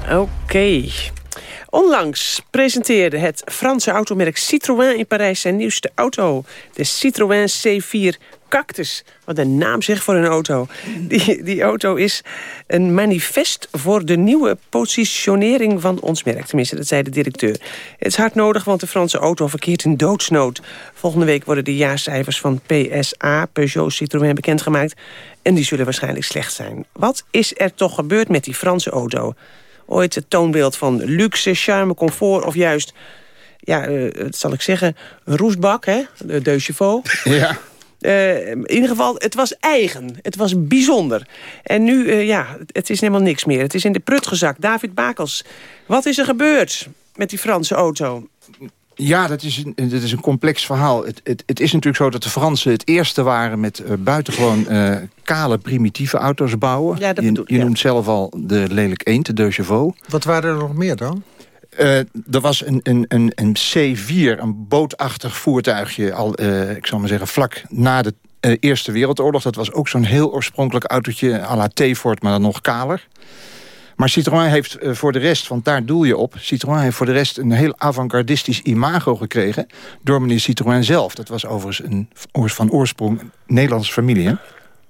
Speaker 10: Oké. Okay. Onlangs presenteerde het Franse automerk Citroën in Parijs zijn nieuwste auto. De Citroën C4 Cactus. Wat een naam zeg voor een auto. Die, die auto is een manifest voor de nieuwe positionering van ons merk. Tenminste, dat zei de directeur. Het is hard nodig, want de Franse auto verkeert in doodsnood. Volgende week worden de jaarcijfers van PSA, Peugeot Citroën, bekendgemaakt. En die zullen waarschijnlijk slecht zijn. Wat is er toch gebeurd met die Franse auto? Ooit het toonbeeld van luxe, charme, comfort of juist... ja, uh, zal ik zeggen, roestbak, hè? De deux.
Speaker 16: Ja.
Speaker 10: Eh, in ieder geval, het was eigen. Het was bijzonder. En nu, uh, ja, het is helemaal niks meer. Het is in de prut gezakt. David Bakels, wat is er gebeurd met die Franse auto?
Speaker 17: Ja, dat is een, dat is een complex verhaal. Het, het, het is natuurlijk zo dat de Fransen het eerste waren... met uh, buitengewoon uh, kale, primitieve auto's bouwen.
Speaker 10: Ja, dat
Speaker 17: je
Speaker 10: bedoel,
Speaker 17: je
Speaker 10: ja.
Speaker 17: noemt zelf al de lelijk eend, de De Chevaux.
Speaker 9: Wat waren er nog meer dan?
Speaker 17: Uh, er was een, een, een, een C4, een bootachtig voertuigje... al, ik zal maar zeggen, vlak na de Eerste Wereldoorlog. Dat was ook zo'n heel oorspronkelijk autootje à la T-Ford, maar dan nog kaler. Maar Citroën heeft voor de rest, want daar doel je op... Citroën heeft voor de rest een heel avant-gardistisch imago gekregen... door meneer Citroën zelf. Dat was overigens een, van oorsprong een Nederlandse familie?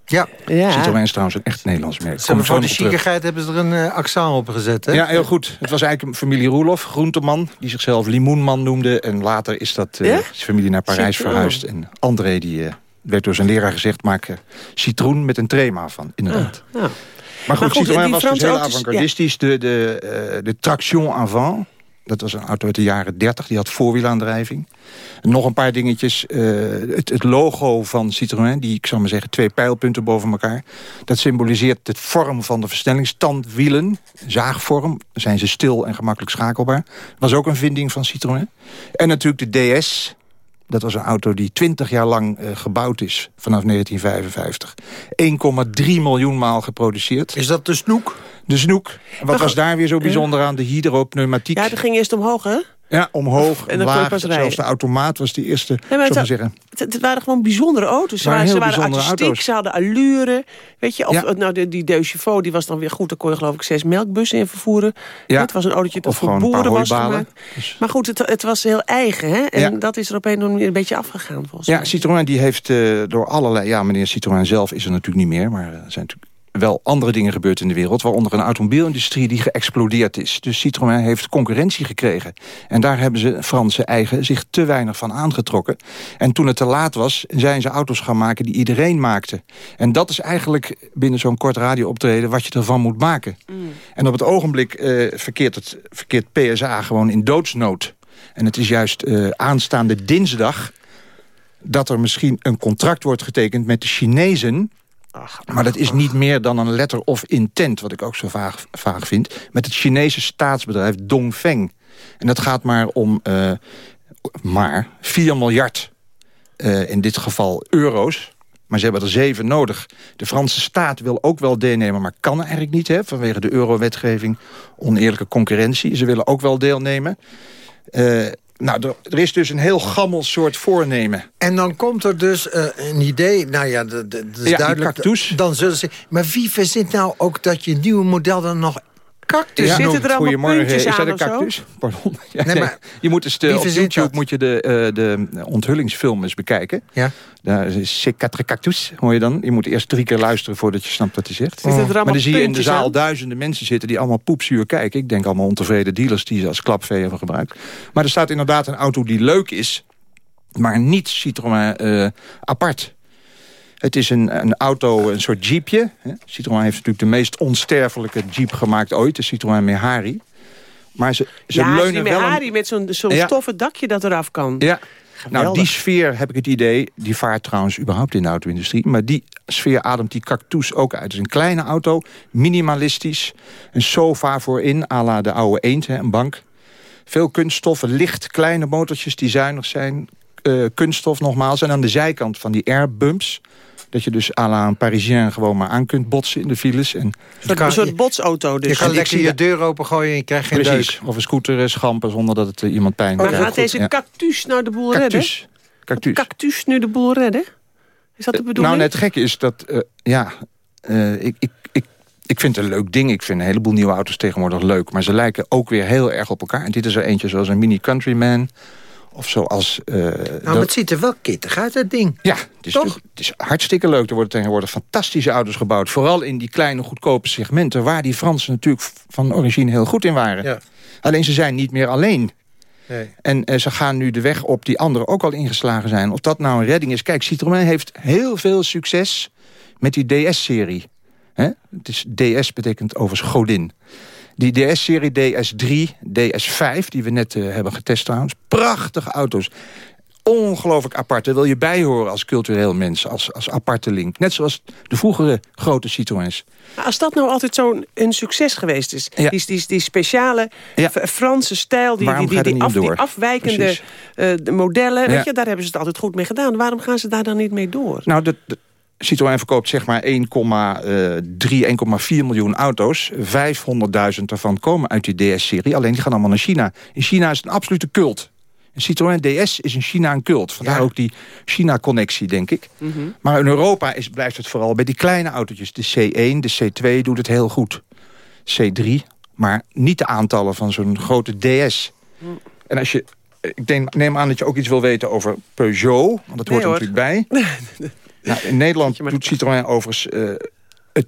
Speaker 9: Ja.
Speaker 10: ja.
Speaker 17: Citroën is trouwens een echt Nederlands merk.
Speaker 9: Ze hebben voor de chicigheid hebben ze er een uh, accent op gezet, hè?
Speaker 17: Ja, heel goed. Het was eigenlijk een familie Roelof, groenteman... die zichzelf Limoenman noemde. En later is dat uh,
Speaker 10: ja?
Speaker 17: familie naar Parijs
Speaker 10: Citroën.
Speaker 17: verhuisd. En André, die uh, werd door zijn leraar gezegd... maak citroen met een trema van, inderdaad.
Speaker 10: Ah, ja.
Speaker 17: Maar goed,
Speaker 10: maar goed
Speaker 17: Citroën was dus heel avant-gardistisch. De, de, uh, de traction avant, dat was een auto uit de jaren 30. Die had voorwielaandrijving. Nog een paar dingetjes. Uh, het, logo van Citroën, die ik zou maar zeggen twee pijlpunten boven elkaar. Dat symboliseert de vorm van de versnellingstandwielen. Zaagvorm, zijn ze stil en gemakkelijk schakelbaar. Was ook een vinding van Citroën. En natuurlijk de DS, dat was een auto die 20 jaar lang uh, gebouwd is, vanaf 1955. 1,3 miljoen maal geproduceerd.
Speaker 9: Is dat de snoek?
Speaker 17: De snoek. Wat was daar weer zo bijzonder aan? De hydropneumatiek.
Speaker 10: Ja, dat ging eerst omhoog, hè?
Speaker 17: Ja, omhoog,
Speaker 10: en dan
Speaker 17: laag.
Speaker 10: pas
Speaker 17: Zelfs de automaat was de eerste,
Speaker 10: Nee, maar
Speaker 17: zou
Speaker 10: het,
Speaker 17: zeggen.
Speaker 10: het, waren gewoon bijzondere auto's. Ze
Speaker 17: waren
Speaker 10: ze waren artistiek,
Speaker 17: auto's.
Speaker 10: ze hadden allure. Weet je, of,
Speaker 17: Ja.
Speaker 10: nou, de, die De Chevaux, die was dan weer goed. Daar kon je geloof ik zes melkbussen in vervoeren.
Speaker 17: Ja.
Speaker 10: Het was een autootje dat voor boeren was gemaakt. Maar goed, het, het was heel eigen. Hè? En
Speaker 17: Ja.
Speaker 10: dat is er op een of andere manier een beetje afgegaan volgens
Speaker 17: Ja,
Speaker 10: mij.
Speaker 17: Citroën die heeft uh, door allerlei... Ja, meneer Citroën zelf is er natuurlijk niet meer... maar er zijn natuurlijk wel andere dingen gebeurd in de wereld... waaronder een automobielindustrie die geëxplodeerd is. Dus Citroën heeft concurrentie gekregen. En daar hebben ze, Franse eigen, zich te weinig van aangetrokken. En toen het te laat was, zijn ze auto's gaan maken die iedereen maakte. En dat is eigenlijk binnen zo'n kort radiooptreden... wat je ervan moet maken. En op het ogenblik uh, verkeert, het, verkeert PSA gewoon in doodsnood. En het is juist uh, aanstaande dinsdag... dat er misschien een contract wordt getekend met de Chinezen... Maar dat is niet meer dan een letter of intent, wat ik ook zo vaag, vaag vind... met het Chinese staatsbedrijf Dongfeng. En dat gaat maar om uh, maar 4 miljard, uh, in dit geval euro's. Maar ze hebben er zeven nodig. De Franse staat wil ook wel deelnemen, maar kan eigenlijk niet... Hè, vanwege de eurowetgeving, oneerlijke concurrentie. Ze willen ook wel deelnemen... Uh, nou, er, er, is dus een heel gammel soort voornemen.
Speaker 9: En dan komt er dus uh, een idee, nou ja, dat, dat is
Speaker 17: ja,
Speaker 9: duidelijk. Dan zullen ze. Maar wie verzint nou ook dat je nieuwe model dan nog cactus
Speaker 10: ja? Zitten er allemaal puntjes
Speaker 17: is dat
Speaker 10: aan
Speaker 17: een
Speaker 10: of zo?
Speaker 17: cactus? Pardon. [laughs] Ja,
Speaker 9: Nee,
Speaker 17: nee,
Speaker 9: maar
Speaker 17: je moet dus de, op YouTube
Speaker 9: dat?
Speaker 17: moet je de, uh, de onthullingsfilm eens bekijken.
Speaker 9: Ja.
Speaker 17: Daar is C4 cactus, hoor je dan. Je moet eerst drie keer luisteren voordat je snapt wat hij zegt.
Speaker 10: Zitten er allemaal
Speaker 17: maar dan zie je in de zaal
Speaker 10: aan?
Speaker 17: duizenden mensen zitten... die allemaal poepzuur kijken. Ik denk allemaal ontevreden dealers die ze als klapvee hebben gebruikt. Maar er staat inderdaad een auto die leuk is... maar niet Citroën uh, apart. Het is een, een auto, een soort jeepje. Citroën heeft natuurlijk de meest onsterfelijke jeep gemaakt ooit. De Citroën Mehari. Maar ze, ze
Speaker 10: ja,
Speaker 17: leunen
Speaker 10: die
Speaker 17: wel... Een...
Speaker 10: met zo'n
Speaker 17: Ja.
Speaker 10: stoffen dakje dat eraf kan.
Speaker 17: Ja, nou, die sfeer heb ik het idee... die vaart trouwens überhaupt in de auto-industrie... maar die sfeer ademt die cactus ook uit. Het is een kleine auto, minimalistisch. Een sofa voorin, à la de oude eend, hè, een bank. Veel kunststoffen, licht, kleine motortjes die zuinig zijn. Uh, kunststof nogmaals. En aan de zijkant van die airbumps... dat je dus à la een Parisien gewoon maar aan kunt botsen in de files. En
Speaker 10: Een soort, een soort botsauto dus.
Speaker 9: Je kan lekker
Speaker 17: zie
Speaker 9: je deur opengooien en je krijgt geen
Speaker 17: Precies,
Speaker 9: deuk.
Speaker 17: of een scooter eh, schampen zonder dat het uh, iemand pijn
Speaker 10: maar
Speaker 17: krijgt.
Speaker 10: gaat deze
Speaker 17: Ja.
Speaker 10: cactus nou de boel redden?
Speaker 17: Cactus. Cactus.
Speaker 10: Cactus nu de boel redden? Is dat de bedoeling?
Speaker 17: Nou, net gek is dat, uh, ja, uh, ik, ik, ik, ik vind het een leuk ding. Ik vind een heleboel nieuwe auto's tegenwoordig leuk. Maar ze lijken ook weer heel erg op elkaar. En dit is er eentje zoals een Mini Countryman. Of zoals... Uh,
Speaker 9: Nou, het ziet er wel kittig uit, dat ding.
Speaker 17: Ja, het is,
Speaker 9: Toch?
Speaker 17: het is hartstikke leuk. Er worden tegenwoordig fantastische auto's gebouwd. Vooral in die kleine, goedkope segmenten... waar die Fransen natuurlijk van origine heel goed in waren.
Speaker 9: Ja.
Speaker 17: Alleen ze zijn niet meer alleen.
Speaker 9: Nee.
Speaker 17: En eh, ze gaan nu de weg op die anderen ook al ingeslagen zijn. Of dat nou een redding is. Kijk, Citroën heeft heel veel succes met die DS-serie. Het is DS betekent overigens godin. Die DS-serie DS3, DS5, die we net eh, hebben getest trouwens. Prachtige auto's. ongelooflijk apart. Daar wil je bijhoren als cultureel mens, als, als aparte link. Net zoals de vroegere grote Citroëns.
Speaker 10: Maar als dat nou altijd zo'n succes geweest is... Die, die, die speciale Franse stijl, die, die, die, die, af, die afwijkende uh, modellen... Weet je, daar hebben ze het altijd goed mee gedaan. Waarom gaan ze daar dan niet mee door?
Speaker 17: Nou, de, de Citroën verkoopt zeg maar 1,3, 1,4 miljoen auto's. 500.000 daarvan komen uit die DS-serie. Alleen die gaan allemaal naar China. In China is het een absolute cult. Een Citroën DS is in China een cult. Vandaar ook die China-connectie, denk ik. Mhm. Maar in Europa is, blijft het vooral bij die kleine autootjes. De C1, de C2 doet het heel goed. C3, maar niet de aantallen van zo'n grote DS. Mhm. En als je... Ik denk, neem aan dat je ook iets wil weten over Peugeot. Want dat hoort er natuurlijk bij. [laughs] nou, in Nederland doet Citroën overigens... Uh, 20%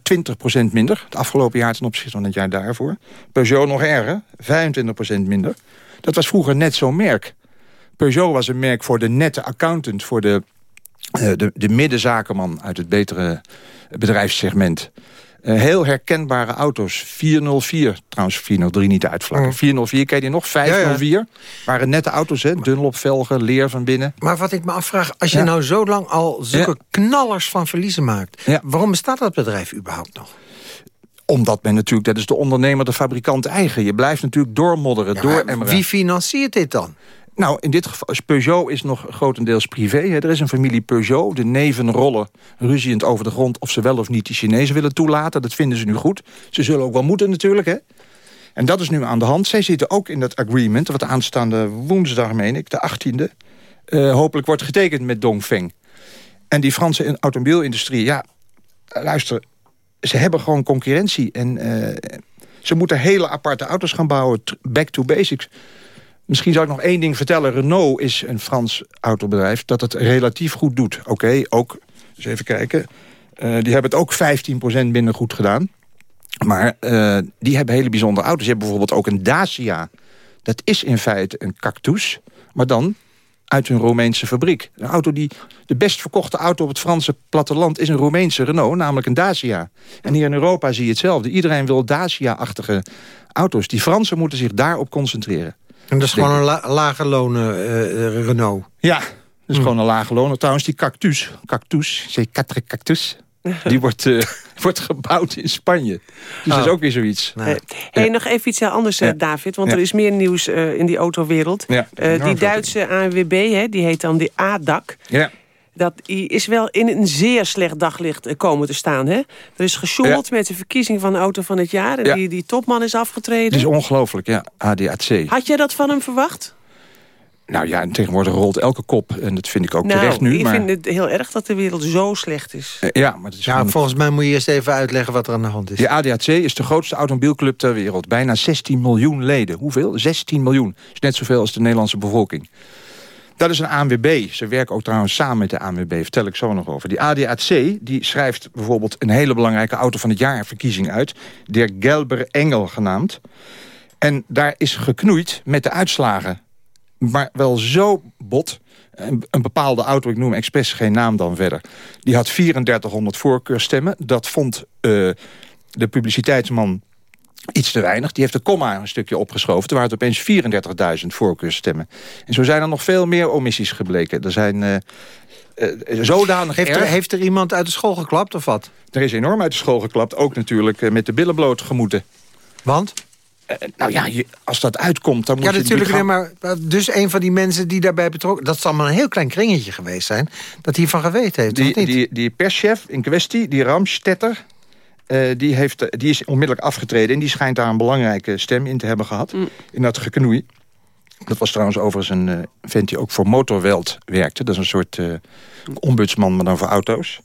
Speaker 17: minder. Het afgelopen jaar ten opzichte van het jaar daarvoor. Peugeot nog erger, 25% minder. Dat was vroeger net zo'n merk. Peugeot was een merk voor de nette accountant... voor de, uh, de, de middenzakenman uit het betere bedrijfssegment. Uh, heel herkenbare auto's. 404, trouwens 403 niet uitvlakken. 404, ken je nog? 504. Waren nette auto's, hè? Dunlop velgen, leer van binnen.
Speaker 9: Maar wat ik me afvraag, als je nou zo lang al zulke knallers van verliezen maakt... waarom bestaat dat bedrijf überhaupt nog?
Speaker 17: Omdat men natuurlijk, dat is de ondernemer, de fabrikant eigen. Je blijft natuurlijk doormodderen, dooremmeren.
Speaker 9: Wie financiert dit dan?
Speaker 17: Nou, in dit geval, Peugeot is nog grotendeels privé. Hè. Er is een familie Peugeot. De neven rollen ruziend over de grond... of ze wel of niet die Chinezen willen toelaten. Dat vinden ze nu goed. Ze zullen ook wel moeten natuurlijk, hè. En dat is nu aan de hand. Zij zitten ook in dat agreement... wat aanstaande woensdag, meen ik, de 18e... Uh, hopelijk wordt getekend met Dongfeng. En die Franse automobielindustrie, ja, luister... ze hebben gewoon concurrentie. En uh, ze moeten hele aparte auto's gaan bouwen. Back to basics. Misschien zou ik nog één ding vertellen. Renault is een Frans autobedrijf dat het relatief goed doet. Oké, ook, eens even kijken. Uh, die hebben het ook 15% minder goed gedaan. Maar uh, die hebben hele bijzondere auto's. Je hebt bijvoorbeeld ook een Dacia. Dat is in feite een cactus, maar dan uit een Roemeense fabriek. Een auto die, de best verkochte auto op het Franse platteland... is een Roemeense Renault, namelijk een Dacia. En hier in Europa zie je hetzelfde. Iedereen wil Dacia-achtige auto's. Die Fransen moeten zich daarop concentreren.
Speaker 9: En dat is gewoon een lage lonen uh, Renault?
Speaker 17: Ja, dat is hm. gewoon een lage lonen. Trouwens, die cactus, cactus, C4 cactus... [laughs] Die wordt, uh, [laughs] wordt gebouwd in Spanje. Dus dat is oh. ook weer zoiets.
Speaker 10: Nee. Hey, nog even iets anders, ja. David. Want er is meer nieuws uh, in die autowereld. Ja. Uh, die Duitse ANWB, hè, die heet dan de ADAC. Ja dat is wel in een zeer slecht daglicht eh, komen te staan. Hè? Er is gesjoemeld met de verkiezing van de auto van het jaar. En die, die topman is afgetreden. Het
Speaker 17: is ongelooflijk, ja. ADAC.
Speaker 10: Had jij dat van hem verwacht?
Speaker 17: Nou ja, en tegenwoordig rolt elke kop. En dat vind ik ook nou, terecht nu.
Speaker 10: ik maar... vind het heel erg dat de wereld zo slecht is.
Speaker 17: Eh, ja, maar is
Speaker 9: ja, volgens mij moet je eerst even uitleggen wat er aan de hand is.
Speaker 17: De ADAC is de grootste automobielclub ter wereld. Bijna 16 miljoen leden. Hoeveel? 16 miljoen. Dat is net zoveel als de Nederlandse bevolking. Dat is een ANWB. Ze werken ook trouwens samen met de ANWB. Vertel ik zo nog over. Die ADAC die schrijft bijvoorbeeld een hele belangrijke auto van het jaar verkiezing uit. De Gelber Engel genaamd. En daar is geknoeid met de uitslagen. Maar wel zo bot. Een, bepaalde auto, ik noem expres geen naam dan verder. Die had 3400 voorkeurstemmen. Dat vond uh, de publiciteitsman iets te weinig. Die heeft de komma een stukje opgeschoven. Er waren het opeens 34.000 voorkeurstemmen. En zo zijn er nog veel meer omissies gebleken. Er zijn uh, uh, zodanig
Speaker 9: heeft er, heeft er iemand uit de school geklapt of wat?
Speaker 17: Er is enorm uit de school geklapt. Ook natuurlijk uh, met de billen bloot gemoeten.
Speaker 9: Want?
Speaker 17: nou ja, je, als dat uitkomt, dan moet
Speaker 9: ja,
Speaker 17: je...
Speaker 9: natuurlijk, gaan... maar dus een van die mensen die daarbij betrokken... dat zal maar een heel klein kringetje geweest zijn... dat hij van geweten heeft,
Speaker 17: die, die, die perschef in kwestie, die Ramstetter... Uh, die, heeft, die is onmiddellijk afgetreden en die schijnt daar een belangrijke stem in te hebben gehad. Mm. In dat geknoei. Dat was trouwens overigens een uh, vent die ook voor Motorweld werkte. Dat is een soort uh, ombudsman, maar dan voor auto's.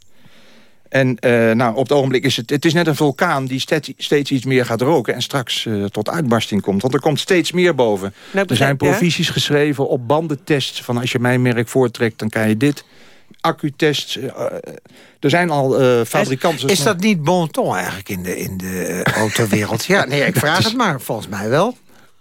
Speaker 17: En nou, op het ogenblik is het, het is net een vulkaan die steeds, steeds iets meer gaat roken... en straks tot uitbarsting komt. Want er komt steeds meer boven. Nou, er zijn provisies geschreven op bandentests... van als je mijn merk voortrekt, dan kan je dit accutests. Uh, er zijn al uh, fabrikanten...
Speaker 9: Is, is dat niet bon ton eigenlijk in de, in de autowereld? ja, nee, ik vraag [laughs] het maar. Volgens mij wel.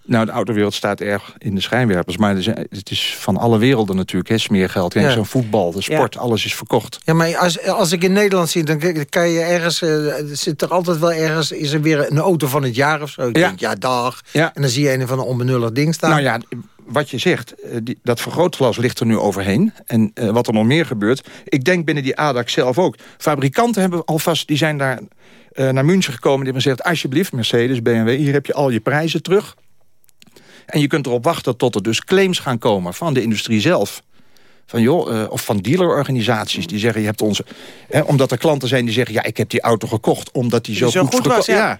Speaker 17: Nou, de autowereld staat erg in de schijnwerpers. Maar het is van alle werelden natuurlijk, hè, smeergeld. Ja. Zo'n voetbal, de sport, alles is verkocht.
Speaker 9: Ja, maar als, als ik in Nederland zie, dan kan je ergens... Uh, zit er altijd wel ergens, is er weer een auto van het jaar of zo. Ik ja. denk, ja, dag. Ja. En dan zie je een van een onbenullig ding staan.
Speaker 17: Nou ja, wat je zegt, eh, die, dat vergrootglas ligt er nu overheen. En uh, wat er nog meer gebeurt. Ik denk binnen die ADAC zelf ook. Fabrikanten hebben alvast, die zijn daar uh, naar München gekomen. Die hebben gezegd, alsjeblieft, Mercedes, BMW, hier heb je al je prijzen terug. En je kunt erop wachten tot er dus claims gaan komen van de industrie zelf. Van joh, uh, of van dealerorganisaties die zeggen, je hebt onze... Hè, omdat er klanten zijn die zeggen, ja, ik heb die auto gekocht omdat die zo,
Speaker 10: zo goed, goed was. Ja.
Speaker 17: ja.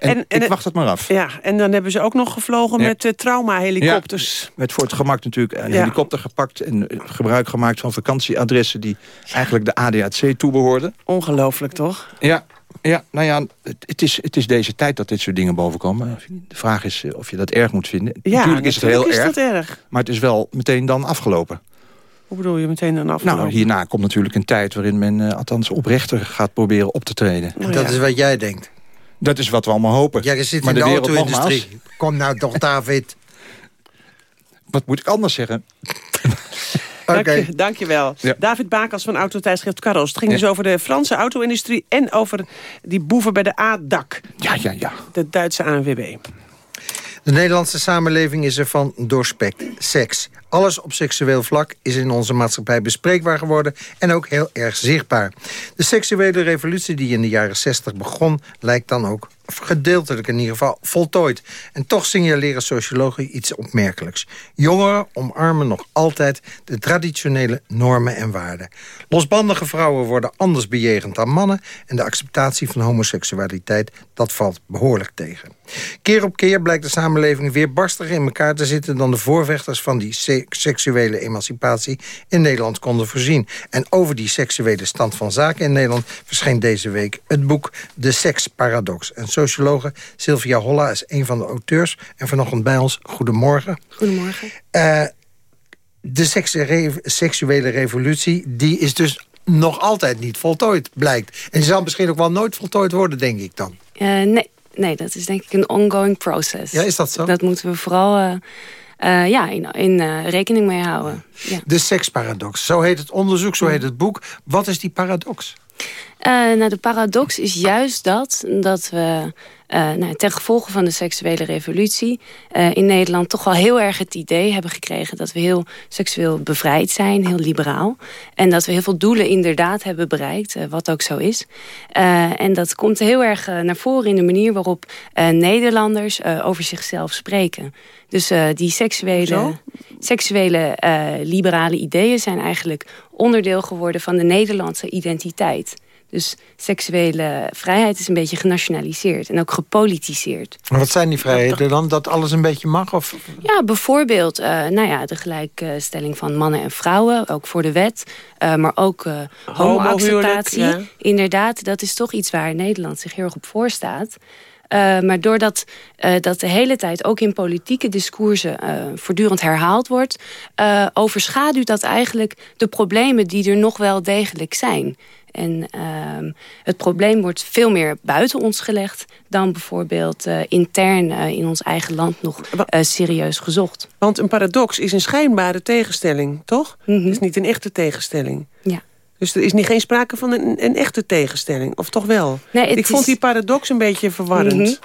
Speaker 17: En, en, ik wacht het maar af.
Speaker 10: Ja, en dan hebben ze ook nog gevlogen ja. met uh, trauma-helikopters.
Speaker 17: Ja, met voor het gemak natuurlijk een ja. helikopter gepakt... en gebruik gemaakt van vakantieadressen... die eigenlijk de ADAC toebehoorden.
Speaker 10: Ongelooflijk, toch?
Speaker 17: Ja, ja, nou ja, het, het, is, het is deze tijd dat dit soort dingen bovenkomen. De vraag is of je dat erg moet vinden.
Speaker 10: Ja,
Speaker 17: natuurlijk is het heel
Speaker 10: is
Speaker 17: erg,
Speaker 10: erg.
Speaker 17: Maar het is wel meteen dan afgelopen.
Speaker 10: Hoe bedoel je meteen dan afgelopen?
Speaker 17: Nou, hierna komt natuurlijk een tijd waarin men uh, althans oprechter gaat proberen op te treden.
Speaker 9: En dat is wat jij denkt?
Speaker 17: Dat is wat we allemaal hopen.
Speaker 9: Ja, je zit
Speaker 17: maar
Speaker 9: in de,
Speaker 17: de
Speaker 9: auto-industrie. Kom nou toch, David.
Speaker 17: wat moet ik anders zeggen? [laughs]
Speaker 10: Dank, je, dank je wel.
Speaker 17: Ja.
Speaker 10: David Bakers van Autotijdschrift Carros. Het ging ja. dus over de Franse auto-industrie... en over die boeven bij de ADAC.
Speaker 17: Ja, ja, ja.
Speaker 10: De Duitse ANWB.
Speaker 9: De Nederlandse samenleving is ervan doorspekt. Seks. Alles op seksueel vlak is in onze maatschappij bespreekbaar geworden... en ook heel erg zichtbaar. De seksuele revolutie die in de jaren 60 begon... lijkt dan ook gedeeltelijk in ieder geval voltooid. En toch signaleren sociologen iets opmerkelijks. Jongeren omarmen nog altijd de traditionele normen en waarden. Losbandige vrouwen worden anders bejegend dan mannen... en de acceptatie van homoseksualiteit, dat valt behoorlijk tegen. Keer op keer blijkt de samenleving weer barstiger in elkaar te zitten... dan de voorvechters van die seksuele emancipatie in Nederland konden voorzien. En over die seksuele stand van zaken in Nederland... verscheen deze week het boek De Seksparadox. En sociologe Sylvia Holla is een van de auteurs. En vanochtend bij ons, goedemorgen.
Speaker 18: Goedemorgen.
Speaker 9: Uh, de seksuele revolutie, die is dus nog altijd niet voltooid, blijkt. En die zal misschien ook wel nooit voltooid worden, denk ik dan.
Speaker 18: Uh, nee, nee, dat is denk ik een ongoing process.
Speaker 9: Ja, is dat zo?
Speaker 18: Dat moeten we vooral... Uh, uh, ja, in, in uh, rekening mee houden. Ja.
Speaker 9: De seksparadox, zo heet het onderzoek, zo heet het boek. Wat is die paradox?
Speaker 18: Uh, nou, de paradox is juist dat, dat we uh, nou, ten gevolge van de seksuele revolutie uh, in Nederland toch wel heel erg het idee hebben gekregen dat we heel seksueel bevrijd zijn, heel liberaal. En dat we heel veel doelen inderdaad hebben bereikt, uh, wat ook zo is. en dat komt heel erg naar voren in de manier waarop Nederlanders over zichzelf spreken. Dus die seksuele, seksuele liberale ideeën zijn eigenlijk onderdeel geworden van de Nederlandse identiteit. Dus seksuele vrijheid is een beetje genationaliseerd en ook gepolitiseerd.
Speaker 9: Maar wat zijn die vrijheden dan? Dat alles een beetje mag? Of?
Speaker 18: Ja, bijvoorbeeld uh, nou ja, de gelijkstelling van mannen en vrouwen, ook voor de wet. Uh, maar ook uh, homo-acceptatie. Ja. Inderdaad, dat is toch iets waar Nederland zich heel erg op voorstaat. Uh, maar doordat uh, dat de hele tijd ook in politieke discoursen uh, voortdurend herhaald wordt... overschaduwt dat eigenlijk de problemen die er nog wel degelijk zijn. En uh, het probleem wordt veel meer buiten ons gelegd... dan bijvoorbeeld uh, intern uh, in ons eigen land nog uh, serieus gezocht.
Speaker 10: Want een paradox is een schijnbare tegenstelling, toch?
Speaker 18: Mhm.
Speaker 10: Het is niet een echte tegenstelling.
Speaker 18: Ja.
Speaker 10: Dus er is niet geen sprake van een, een echte tegenstelling, of toch wel?
Speaker 18: Nee,
Speaker 10: Ik
Speaker 18: is...
Speaker 10: vond die paradox een beetje verwarrend.
Speaker 18: Mm -hmm.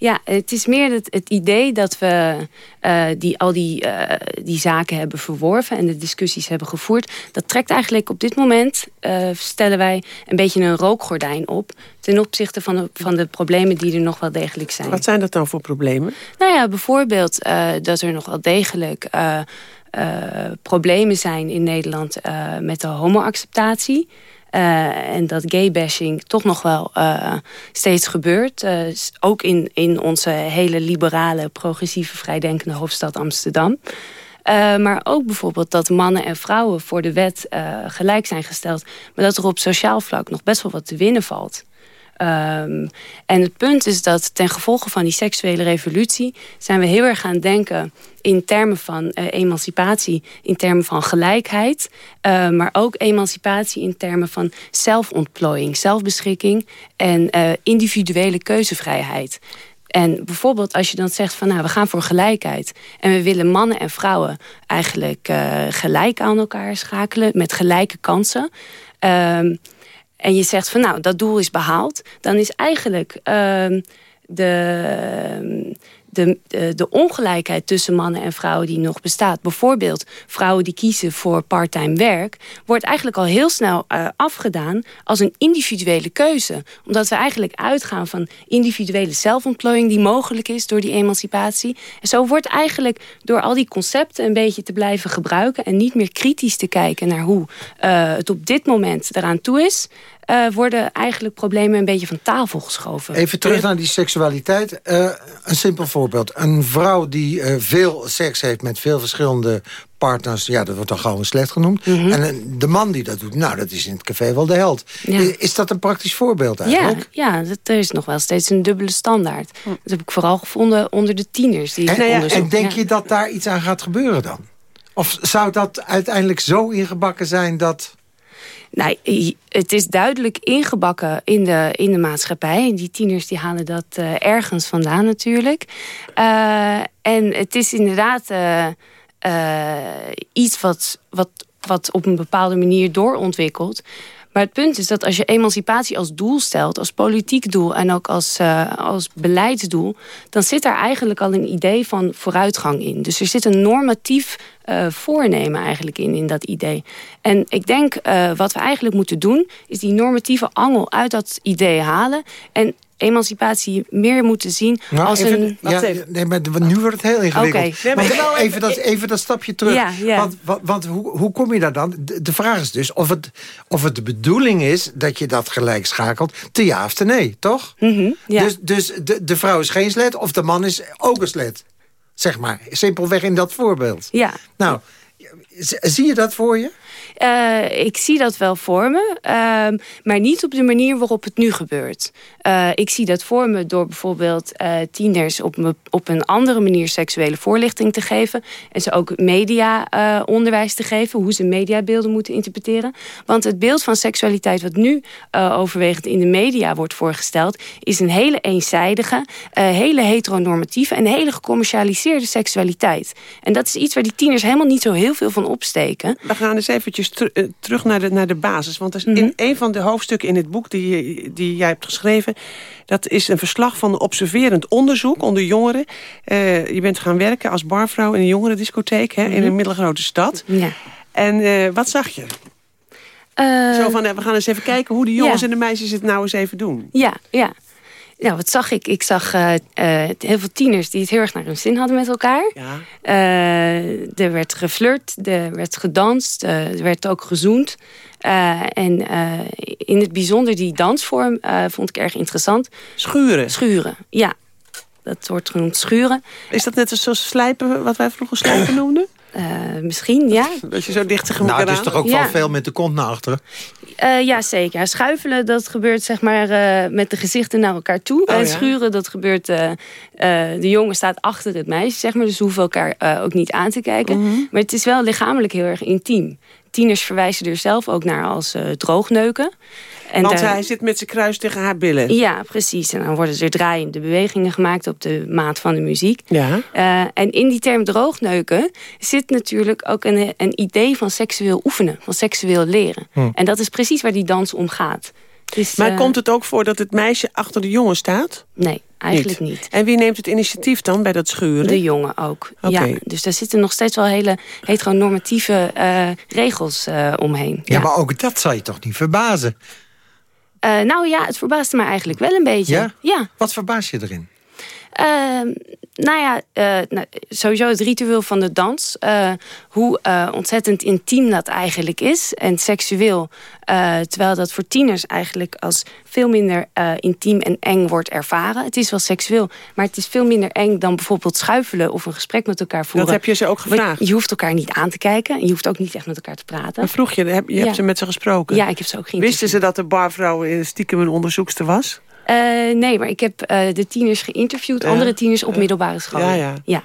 Speaker 18: Ja, het is meer het, het idee dat we uh, die, al die, uh, die zaken hebben verworven... en de discussies hebben gevoerd. Dat trekt eigenlijk op dit moment, uh, stellen wij, een beetje een rookgordijn op... ten opzichte van de, van de problemen die er nog wel degelijk zijn.
Speaker 10: Wat zijn dat dan voor problemen?
Speaker 18: Nou ja, bijvoorbeeld dat er nog wel degelijk... Problemen zijn in Nederland met de homoacceptatie. Uh, en dat gaybashing toch nog wel uh, steeds gebeurt. Uh, ook in, in onze hele liberale, progressieve, vrijdenkende hoofdstad Amsterdam. maar ook bijvoorbeeld dat mannen en vrouwen voor de wet gelijk zijn gesteld. Maar dat er op sociaal vlak nog best wel wat te winnen valt. Um, en het punt is dat ten gevolge van die seksuele revolutie... zijn we heel erg gaan denken in termen van uh, emancipatie... in termen van gelijkheid... Uh, maar ook emancipatie in termen van zelfontplooiing, zelfbeschikking... en uh, individuele keuzevrijheid. En bijvoorbeeld als je dan zegt van nou we gaan voor gelijkheid... en we willen mannen en vrouwen eigenlijk gelijk aan elkaar schakelen... met gelijke kansen... Um, en je zegt van nou, dat doel is behaald... dan is eigenlijk uh, de, de, de, de, ongelijkheid tussen mannen en vrouwen die nog bestaat. Bijvoorbeeld vrouwen die kiezen voor parttime werk... wordt eigenlijk al heel snel uh, afgedaan als een individuele keuze. Omdat we eigenlijk uitgaan van individuele zelfontplooiing... die mogelijk is door die emancipatie. En zo wordt eigenlijk door al die concepten een beetje te blijven gebruiken... en niet meer kritisch te kijken naar hoe uh, het op dit moment eraan toe is... Uh, worden eigenlijk problemen een beetje van tafel geschoven.
Speaker 9: Even terug naar die seksualiteit. Uh, een simpel voorbeeld. Een vrouw die uh, veel seks heeft met veel verschillende partners... ja, dat wordt dan gewoon slecht genoemd. Mm -hmm. En de man die dat doet, nou, dat is in het café wel de held. Ja. Is dat een praktisch voorbeeld eigenlijk?
Speaker 18: Ja, ja dat, er is nog wel steeds een dubbele standaard. Dat heb ik vooral gevonden onder de tieners. Die
Speaker 9: en, nou ja, en denk je dat daar iets aan gaat gebeuren dan? Of zou dat uiteindelijk zo ingebakken zijn dat...
Speaker 18: Nou, het is duidelijk ingebakken in de, in de maatschappij. Die tieners die halen dat uh, ergens vandaan natuurlijk. Uh, en het is inderdaad uh, iets wat, wat, wat op een bepaalde manier doorontwikkelt. Maar het punt is dat als je emancipatie als doel stelt... als politiek doel en ook als, uh, als beleidsdoel... dan zit daar eigenlijk al een idee van vooruitgang in. Dus er zit een normatief uh, voornemen eigenlijk in, in dat idee. En ik denk, uh, wat we eigenlijk moeten doen... is die normatieve angel uit dat idee halen... en emancipatie meer moeten zien
Speaker 9: nou,
Speaker 18: als
Speaker 9: even,
Speaker 18: een...
Speaker 9: Ja, nee, maar nu wordt het heel ingewikkeld.
Speaker 18: Okay.
Speaker 9: Nee, maar even, dat, even dat stapje terug.
Speaker 18: Ja, ja.
Speaker 9: Want, want, want hoe, hoe kom je daar dan? De, de, vraag is dus of het, of het de bedoeling is... dat je dat gelijk schakelt, te ja of te nee, toch?
Speaker 18: Mm -hmm, ja.
Speaker 9: Dus, dus de, de vrouw is geen slet of de man is ook een slet. Zeg maar, simpelweg in dat voorbeeld.
Speaker 18: Ja.
Speaker 9: Nou, zie je dat voor je?
Speaker 18: Uh, ik zie dat wel voor me, uh, maar niet op de manier waarop het nu gebeurt. Uh, ik zie dat voor me door bijvoorbeeld uh, tieners op, op een andere manier seksuele voorlichting te geven. En ze ook media-onderwijs te geven, hoe ze mediabeelden moeten interpreteren. Want het beeld van seksualiteit wat nu overwegend in de media wordt voorgesteld... is een hele eenzijdige, hele heteronormatieve en hele gecommercialiseerde seksualiteit. En dat is iets waar die tieners helemaal niet zo heel veel van opsteken.
Speaker 10: We gaan eens eventjes ter, uh, terug naar de, naar de basis. Want er is mm -hmm. in een van de hoofdstukken in het boek die, die jij hebt geschreven... dat is een verslag van observerend onderzoek onder jongeren. Uh, je bent gaan werken als barvrouw in een jongerendiscotheek... Hè, mm -hmm. in een middelgrote stad.
Speaker 18: Ja.
Speaker 10: En uh, wat zag je? Zo van, we gaan eens even kijken hoe de jongens
Speaker 18: ja.
Speaker 10: en de meisjes het nou eens even doen.
Speaker 18: Ja, ja. Nou, wat zag ik? Ik zag uh, uh, heel veel tieners die het heel erg naar hun zin hadden met elkaar.
Speaker 10: Ja.
Speaker 18: Uh, er werd geflirt, er werd gedanst, er werd ook gezoend. en in het bijzonder die dansvorm vond ik erg interessant.
Speaker 10: Schuren?
Speaker 18: Schuren, ja. Dat wordt genoemd schuren.
Speaker 10: Is dat net zoals slijpen, wat wij vroeger slijpen noemden?
Speaker 18: Uh, misschien, ja.
Speaker 10: Dat je zo dicht tegen elkaar
Speaker 9: Nou, het is toch ook
Speaker 18: ja.
Speaker 9: wel veel met de kont naar achteren?
Speaker 18: Uh, ja, zeker. Schuifelen, dat gebeurt zeg maar uh, met de gezichten naar elkaar toe.
Speaker 10: Oh,
Speaker 18: en
Speaker 10: ja?
Speaker 18: schuren, dat gebeurt... de jongen staat achter het meisje, zeg maar. Dus hoeven elkaar ook niet aan te kijken.
Speaker 10: Mhm.
Speaker 18: Mm -hmm. Maar het is wel lichamelijk heel erg intiem. Tieners verwijzen er zelf ook naar als droogneuken.
Speaker 10: En Want daar... hij zit met zijn kruis tegen haar billen.
Speaker 18: Ja, precies. En dan worden er draaiende bewegingen gemaakt op de maat van de muziek.
Speaker 10: Ja.
Speaker 18: Uh, en in die term droogneuken zit natuurlijk ook een, een idee van seksueel oefenen. Van seksueel leren. Hm. En dat is precies waar die dans om gaat.
Speaker 10: Dus, maar uh, komt het ook voor dat het meisje achter de jongen staat?
Speaker 18: Nee, eigenlijk niet. niet.
Speaker 10: En wie neemt het initiatief dan bij dat schuren?
Speaker 18: De jongen ook. Okay. Ja, dus daar zitten nog steeds wel hele heteronormatieve uh, regels omheen.
Speaker 9: Ja, ja, maar ook dat zou je toch niet verbazen?
Speaker 18: Uh, nou ja, het verbaasde me eigenlijk wel een beetje.
Speaker 9: Ja?
Speaker 18: ja.
Speaker 9: Wat verbaast je erin?
Speaker 18: Uh, nou ja, uh, nou, sowieso het ritueel van de dans. Uh, hoe ontzettend intiem dat eigenlijk is. En seksueel. terwijl dat voor tieners eigenlijk als veel minder intiem en eng wordt ervaren. Het is wel seksueel, maar het is veel minder eng dan bijvoorbeeld schuifelen of een gesprek met elkaar voeren.
Speaker 10: Dat heb je ze ook gevraagd?
Speaker 18: Je hoeft elkaar niet aan te kijken. En je hoeft ook niet echt met elkaar te praten.
Speaker 10: Maar vroeg je, je
Speaker 18: ja.
Speaker 10: hebt ze met ze gesproken?
Speaker 18: Ja, ik heb ze ook geen.
Speaker 10: Wisten ze dat de barvrouw stiekem een onderzoekster was?
Speaker 18: Uh, nee, maar ik heb uh, de tieners geïnterviewd. Andere tieners op middelbare school.
Speaker 10: Ja, ja.
Speaker 18: ja.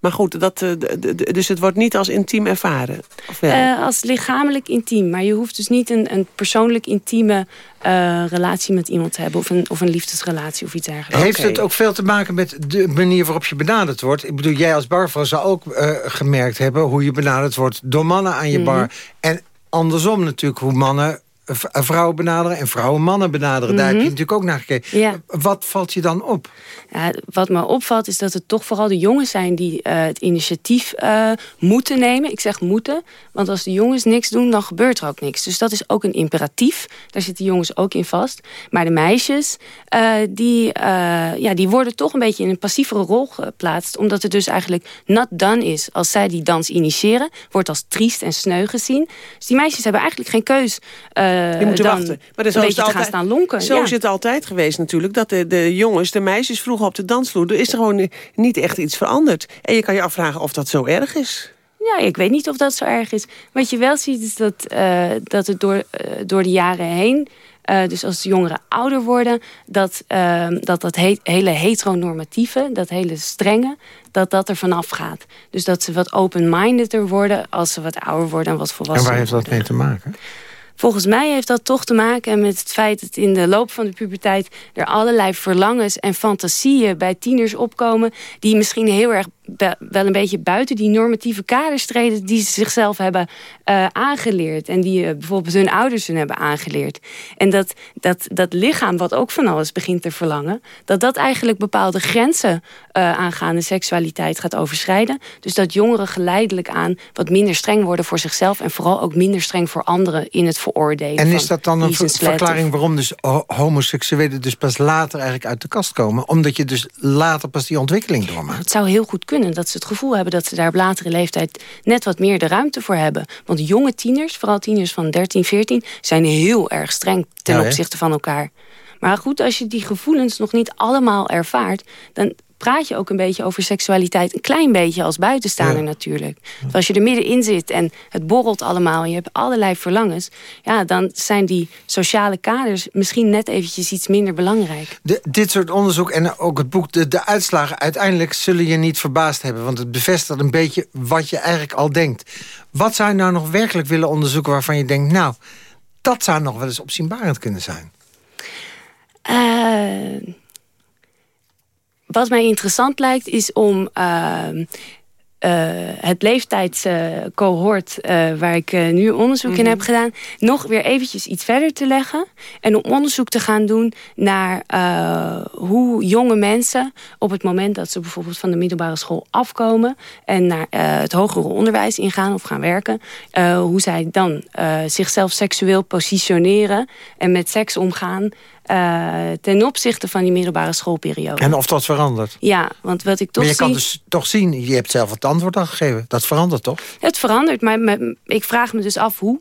Speaker 10: Maar goed, dat, uh, dus het wordt niet als intiem ervaren?
Speaker 18: als lichamelijk intiem. Maar je hoeft dus niet een, een persoonlijk intieme relatie met iemand te hebben. Of een, of een liefdesrelatie of iets dergelijks.
Speaker 9: Heeft okay. het ook veel te maken met de manier waarop je benaderd wordt? Ik bedoel, jij als barvrouw zou ook gemerkt hebben... hoe je benaderd wordt door mannen aan je bar.
Speaker 18: Mhm.
Speaker 9: Mm -hmm. En andersom natuurlijk, hoe mannen vrouwen benaderen en vrouwen mannen benaderen. Daar heb je
Speaker 18: Mhm.
Speaker 9: natuurlijk ook naar gekeken.
Speaker 18: Ja.
Speaker 9: Wat valt je dan op?
Speaker 18: Ja, wat me opvalt is dat het toch vooral de jongens zijn die eh, het initiatief eh, moeten nemen. Ik zeg moeten, want als de jongens niks doen, dan gebeurt er ook niks. Dus dat is ook een imperatief. Daar zitten jongens ook in vast. Maar de meisjes, eh, die, ja, die worden toch een beetje in een passievere rol geplaatst. Omdat het dus eigenlijk not done is. Als zij die dans initiëren, wordt als triest en sneu gezien. Dus die meisjes hebben eigenlijk geen keus
Speaker 10: Die moeten
Speaker 18: dan
Speaker 10: wachten. Maar
Speaker 18: een beetje
Speaker 10: is
Speaker 18: te gaan
Speaker 10: altijd-
Speaker 18: staan lonken.
Speaker 10: Zo
Speaker 18: Ja.
Speaker 10: is het altijd geweest natuurlijk. Dat de, de jongens, de meisjes vroegen op de dansvloer. Er is er gewoon niet echt iets veranderd. En je kan je afvragen of dat zo erg is.
Speaker 18: Ja, ik weet niet of dat zo erg is. Wat je wel ziet is dat, eh, dat het door, eh, door de jaren heen... eh, dus als de jongeren ouder worden... dat eh, dat, dat he- hele heteronormatieve, dat hele strenge... dat dat er vanaf gaat. Dus dat ze wat open-mindeder worden... als ze wat ouder worden en wat
Speaker 9: En
Speaker 18: volwassener
Speaker 9: waar heeft dat mee te maken?
Speaker 18: Volgens mij heeft dat toch te maken met het feit dat in de loop van de puberteit er allerlei verlangens en fantasieën bij tieners opkomen die misschien heel erg wel een beetje buiten die normatieve kaders treden die ze zichzelf hebben eh, aangeleerd en die eh, bijvoorbeeld hun ouders hun hebben aangeleerd. En dat, dat, dat lichaam wat ook van alles begint te verlangen, dat dat eigenlijk bepaalde grenzen eh, aangaande seksualiteit gaat overschrijden. Dus dat jongeren geleidelijk aan wat minder streng worden voor zichzelf en vooral ook minder streng voor anderen in het veroordelen.
Speaker 9: En is dat dan een verklaring waarom dus ho- homoseksuelen dus pas later eigenlijk uit de kast komen? Omdat je dus later pas die ontwikkeling doormaakt.
Speaker 18: Het zou heel goed kunnen dat ze het gevoel hebben dat ze daar op latere leeftijd net wat meer de ruimte voor hebben. Want jonge tieners, vooral tieners van 13, 14, zijn heel erg streng ten
Speaker 9: Ja,
Speaker 18: opzichte van elkaar. Maar goed, als je die gevoelens nog niet allemaal ervaart, dan praat je ook een beetje over seksualiteit. Een klein beetje als buitenstaander
Speaker 9: Ja.
Speaker 18: natuurlijk. Want als je er middenin zit en het borrelt allemaal... en je hebt allerlei verlangens... ja, dan zijn die sociale kaders misschien net eventjes iets minder belangrijk.
Speaker 9: De, dit soort onderzoek en ook het boek, de, de uitslagen... uiteindelijk zullen je niet verbaasd hebben. Want het bevestigt een beetje wat je eigenlijk al denkt. Wat zou je nou nog werkelijk willen onderzoeken waarvan je denkt... nou, dat zou nog wel eens opzienbarend kunnen zijn?
Speaker 18: Eh, wat mij interessant lijkt is om ehm, eh, het leeftijdscohort eh, waar ik eh, nu onderzoek in
Speaker 10: Mhm.
Speaker 18: heb gedaan... nog weer eventjes iets verder te leggen. En om onderzoek te gaan doen naar hoe jonge mensen... op het moment dat ze bijvoorbeeld van de middelbare school afkomen... en naar het hogere onderwijs ingaan of gaan werken... hoe zij dan zichzelf seksueel positioneren en met seks omgaan... eh, ten opzichte van die middelbare schoolperiode.
Speaker 9: En of dat verandert?
Speaker 18: Ja, want wat ik toch
Speaker 9: maar je
Speaker 18: zie...
Speaker 9: kan dus toch zien, je hebt zelf het antwoord al gegeven. Dat verandert toch?
Speaker 18: Het verandert, maar ik vraag me dus af hoe.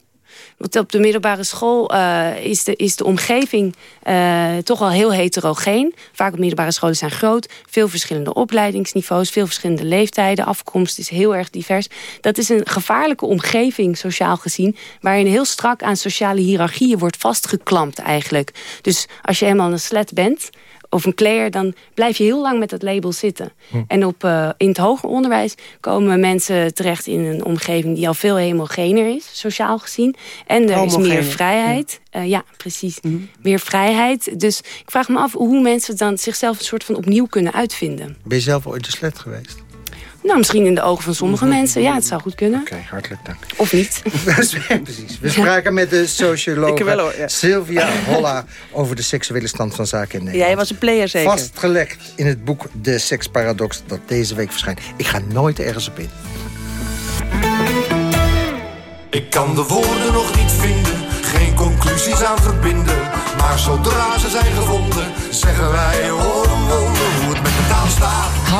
Speaker 18: Want op de middelbare school eh, is, de, is de omgeving eh, toch al heel heterogeen. Vaak op middelbare scholen zijn groot. Veel verschillende opleidingsniveaus, veel verschillende leeftijden. Afkomst is heel erg divers. Dat is een gevaarlijke omgeving, sociaal gezien... waarin heel strak aan sociale hiërarchieën wordt vastgeklampt eigenlijk. Dus als je eenmaal een slet bent of een clayer, dan blijf je heel lang met dat label zitten. En op, eh, in het hoger onderwijs komen mensen terecht in een omgeving die al veel homogener is, sociaal gezien. En er is meer vrijheid. Ja, ja precies. Meer vrijheid. Dus ik vraag me af hoe mensen dan zichzelf een soort van opnieuw kunnen uitvinden.
Speaker 9: Ben je zelf ooit de slet geweest?
Speaker 18: Nou, misschien in de ogen van sommige mensen. Ja, het zou goed kunnen.
Speaker 9: Oké, hartelijk dank.
Speaker 18: Of niet. [laughs]
Speaker 9: Precies. We spraken met de socioloog
Speaker 10: ja.
Speaker 9: Sylvia [laughs] Holla... over de seksuele stand van zaken in Nederland.
Speaker 10: Jij was een player zeker?
Speaker 9: Vastgelegd in het boek De Seksparadox dat deze week verschijnt. Ik ga nooit ergens op in.
Speaker 19: Ik kan de woorden nog niet vinden, geen conclusies aan verbinden. Maar zodra ze zijn gevonden, zeggen wij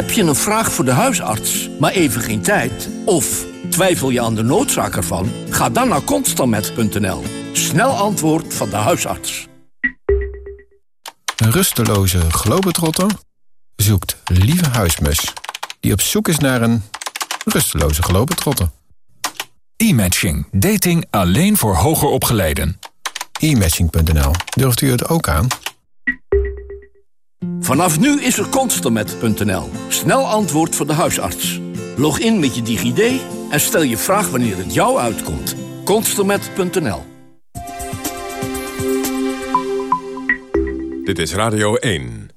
Speaker 20: Heb je een vraag voor de huisarts, maar even geen tijd? Of twijfel je aan de noodzaak ervan? Ga dan naar constamet.nl. Snel antwoord van de huisarts.
Speaker 21: Een rusteloze globetrotter zoekt lieve huismus... die op zoek is naar een rusteloze globetrotter.
Speaker 22: E-matching. Dating alleen voor hoger opgeleiden.
Speaker 21: E-matching.nl. Durft u het ook aan?
Speaker 20: Vanaf nu is er constamet.nl. Snel antwoord voor de huisarts. Log in met je DigiD en stel je vraag wanneer het jou uitkomt. Constamet.nl.
Speaker 7: Dit is Radio 1.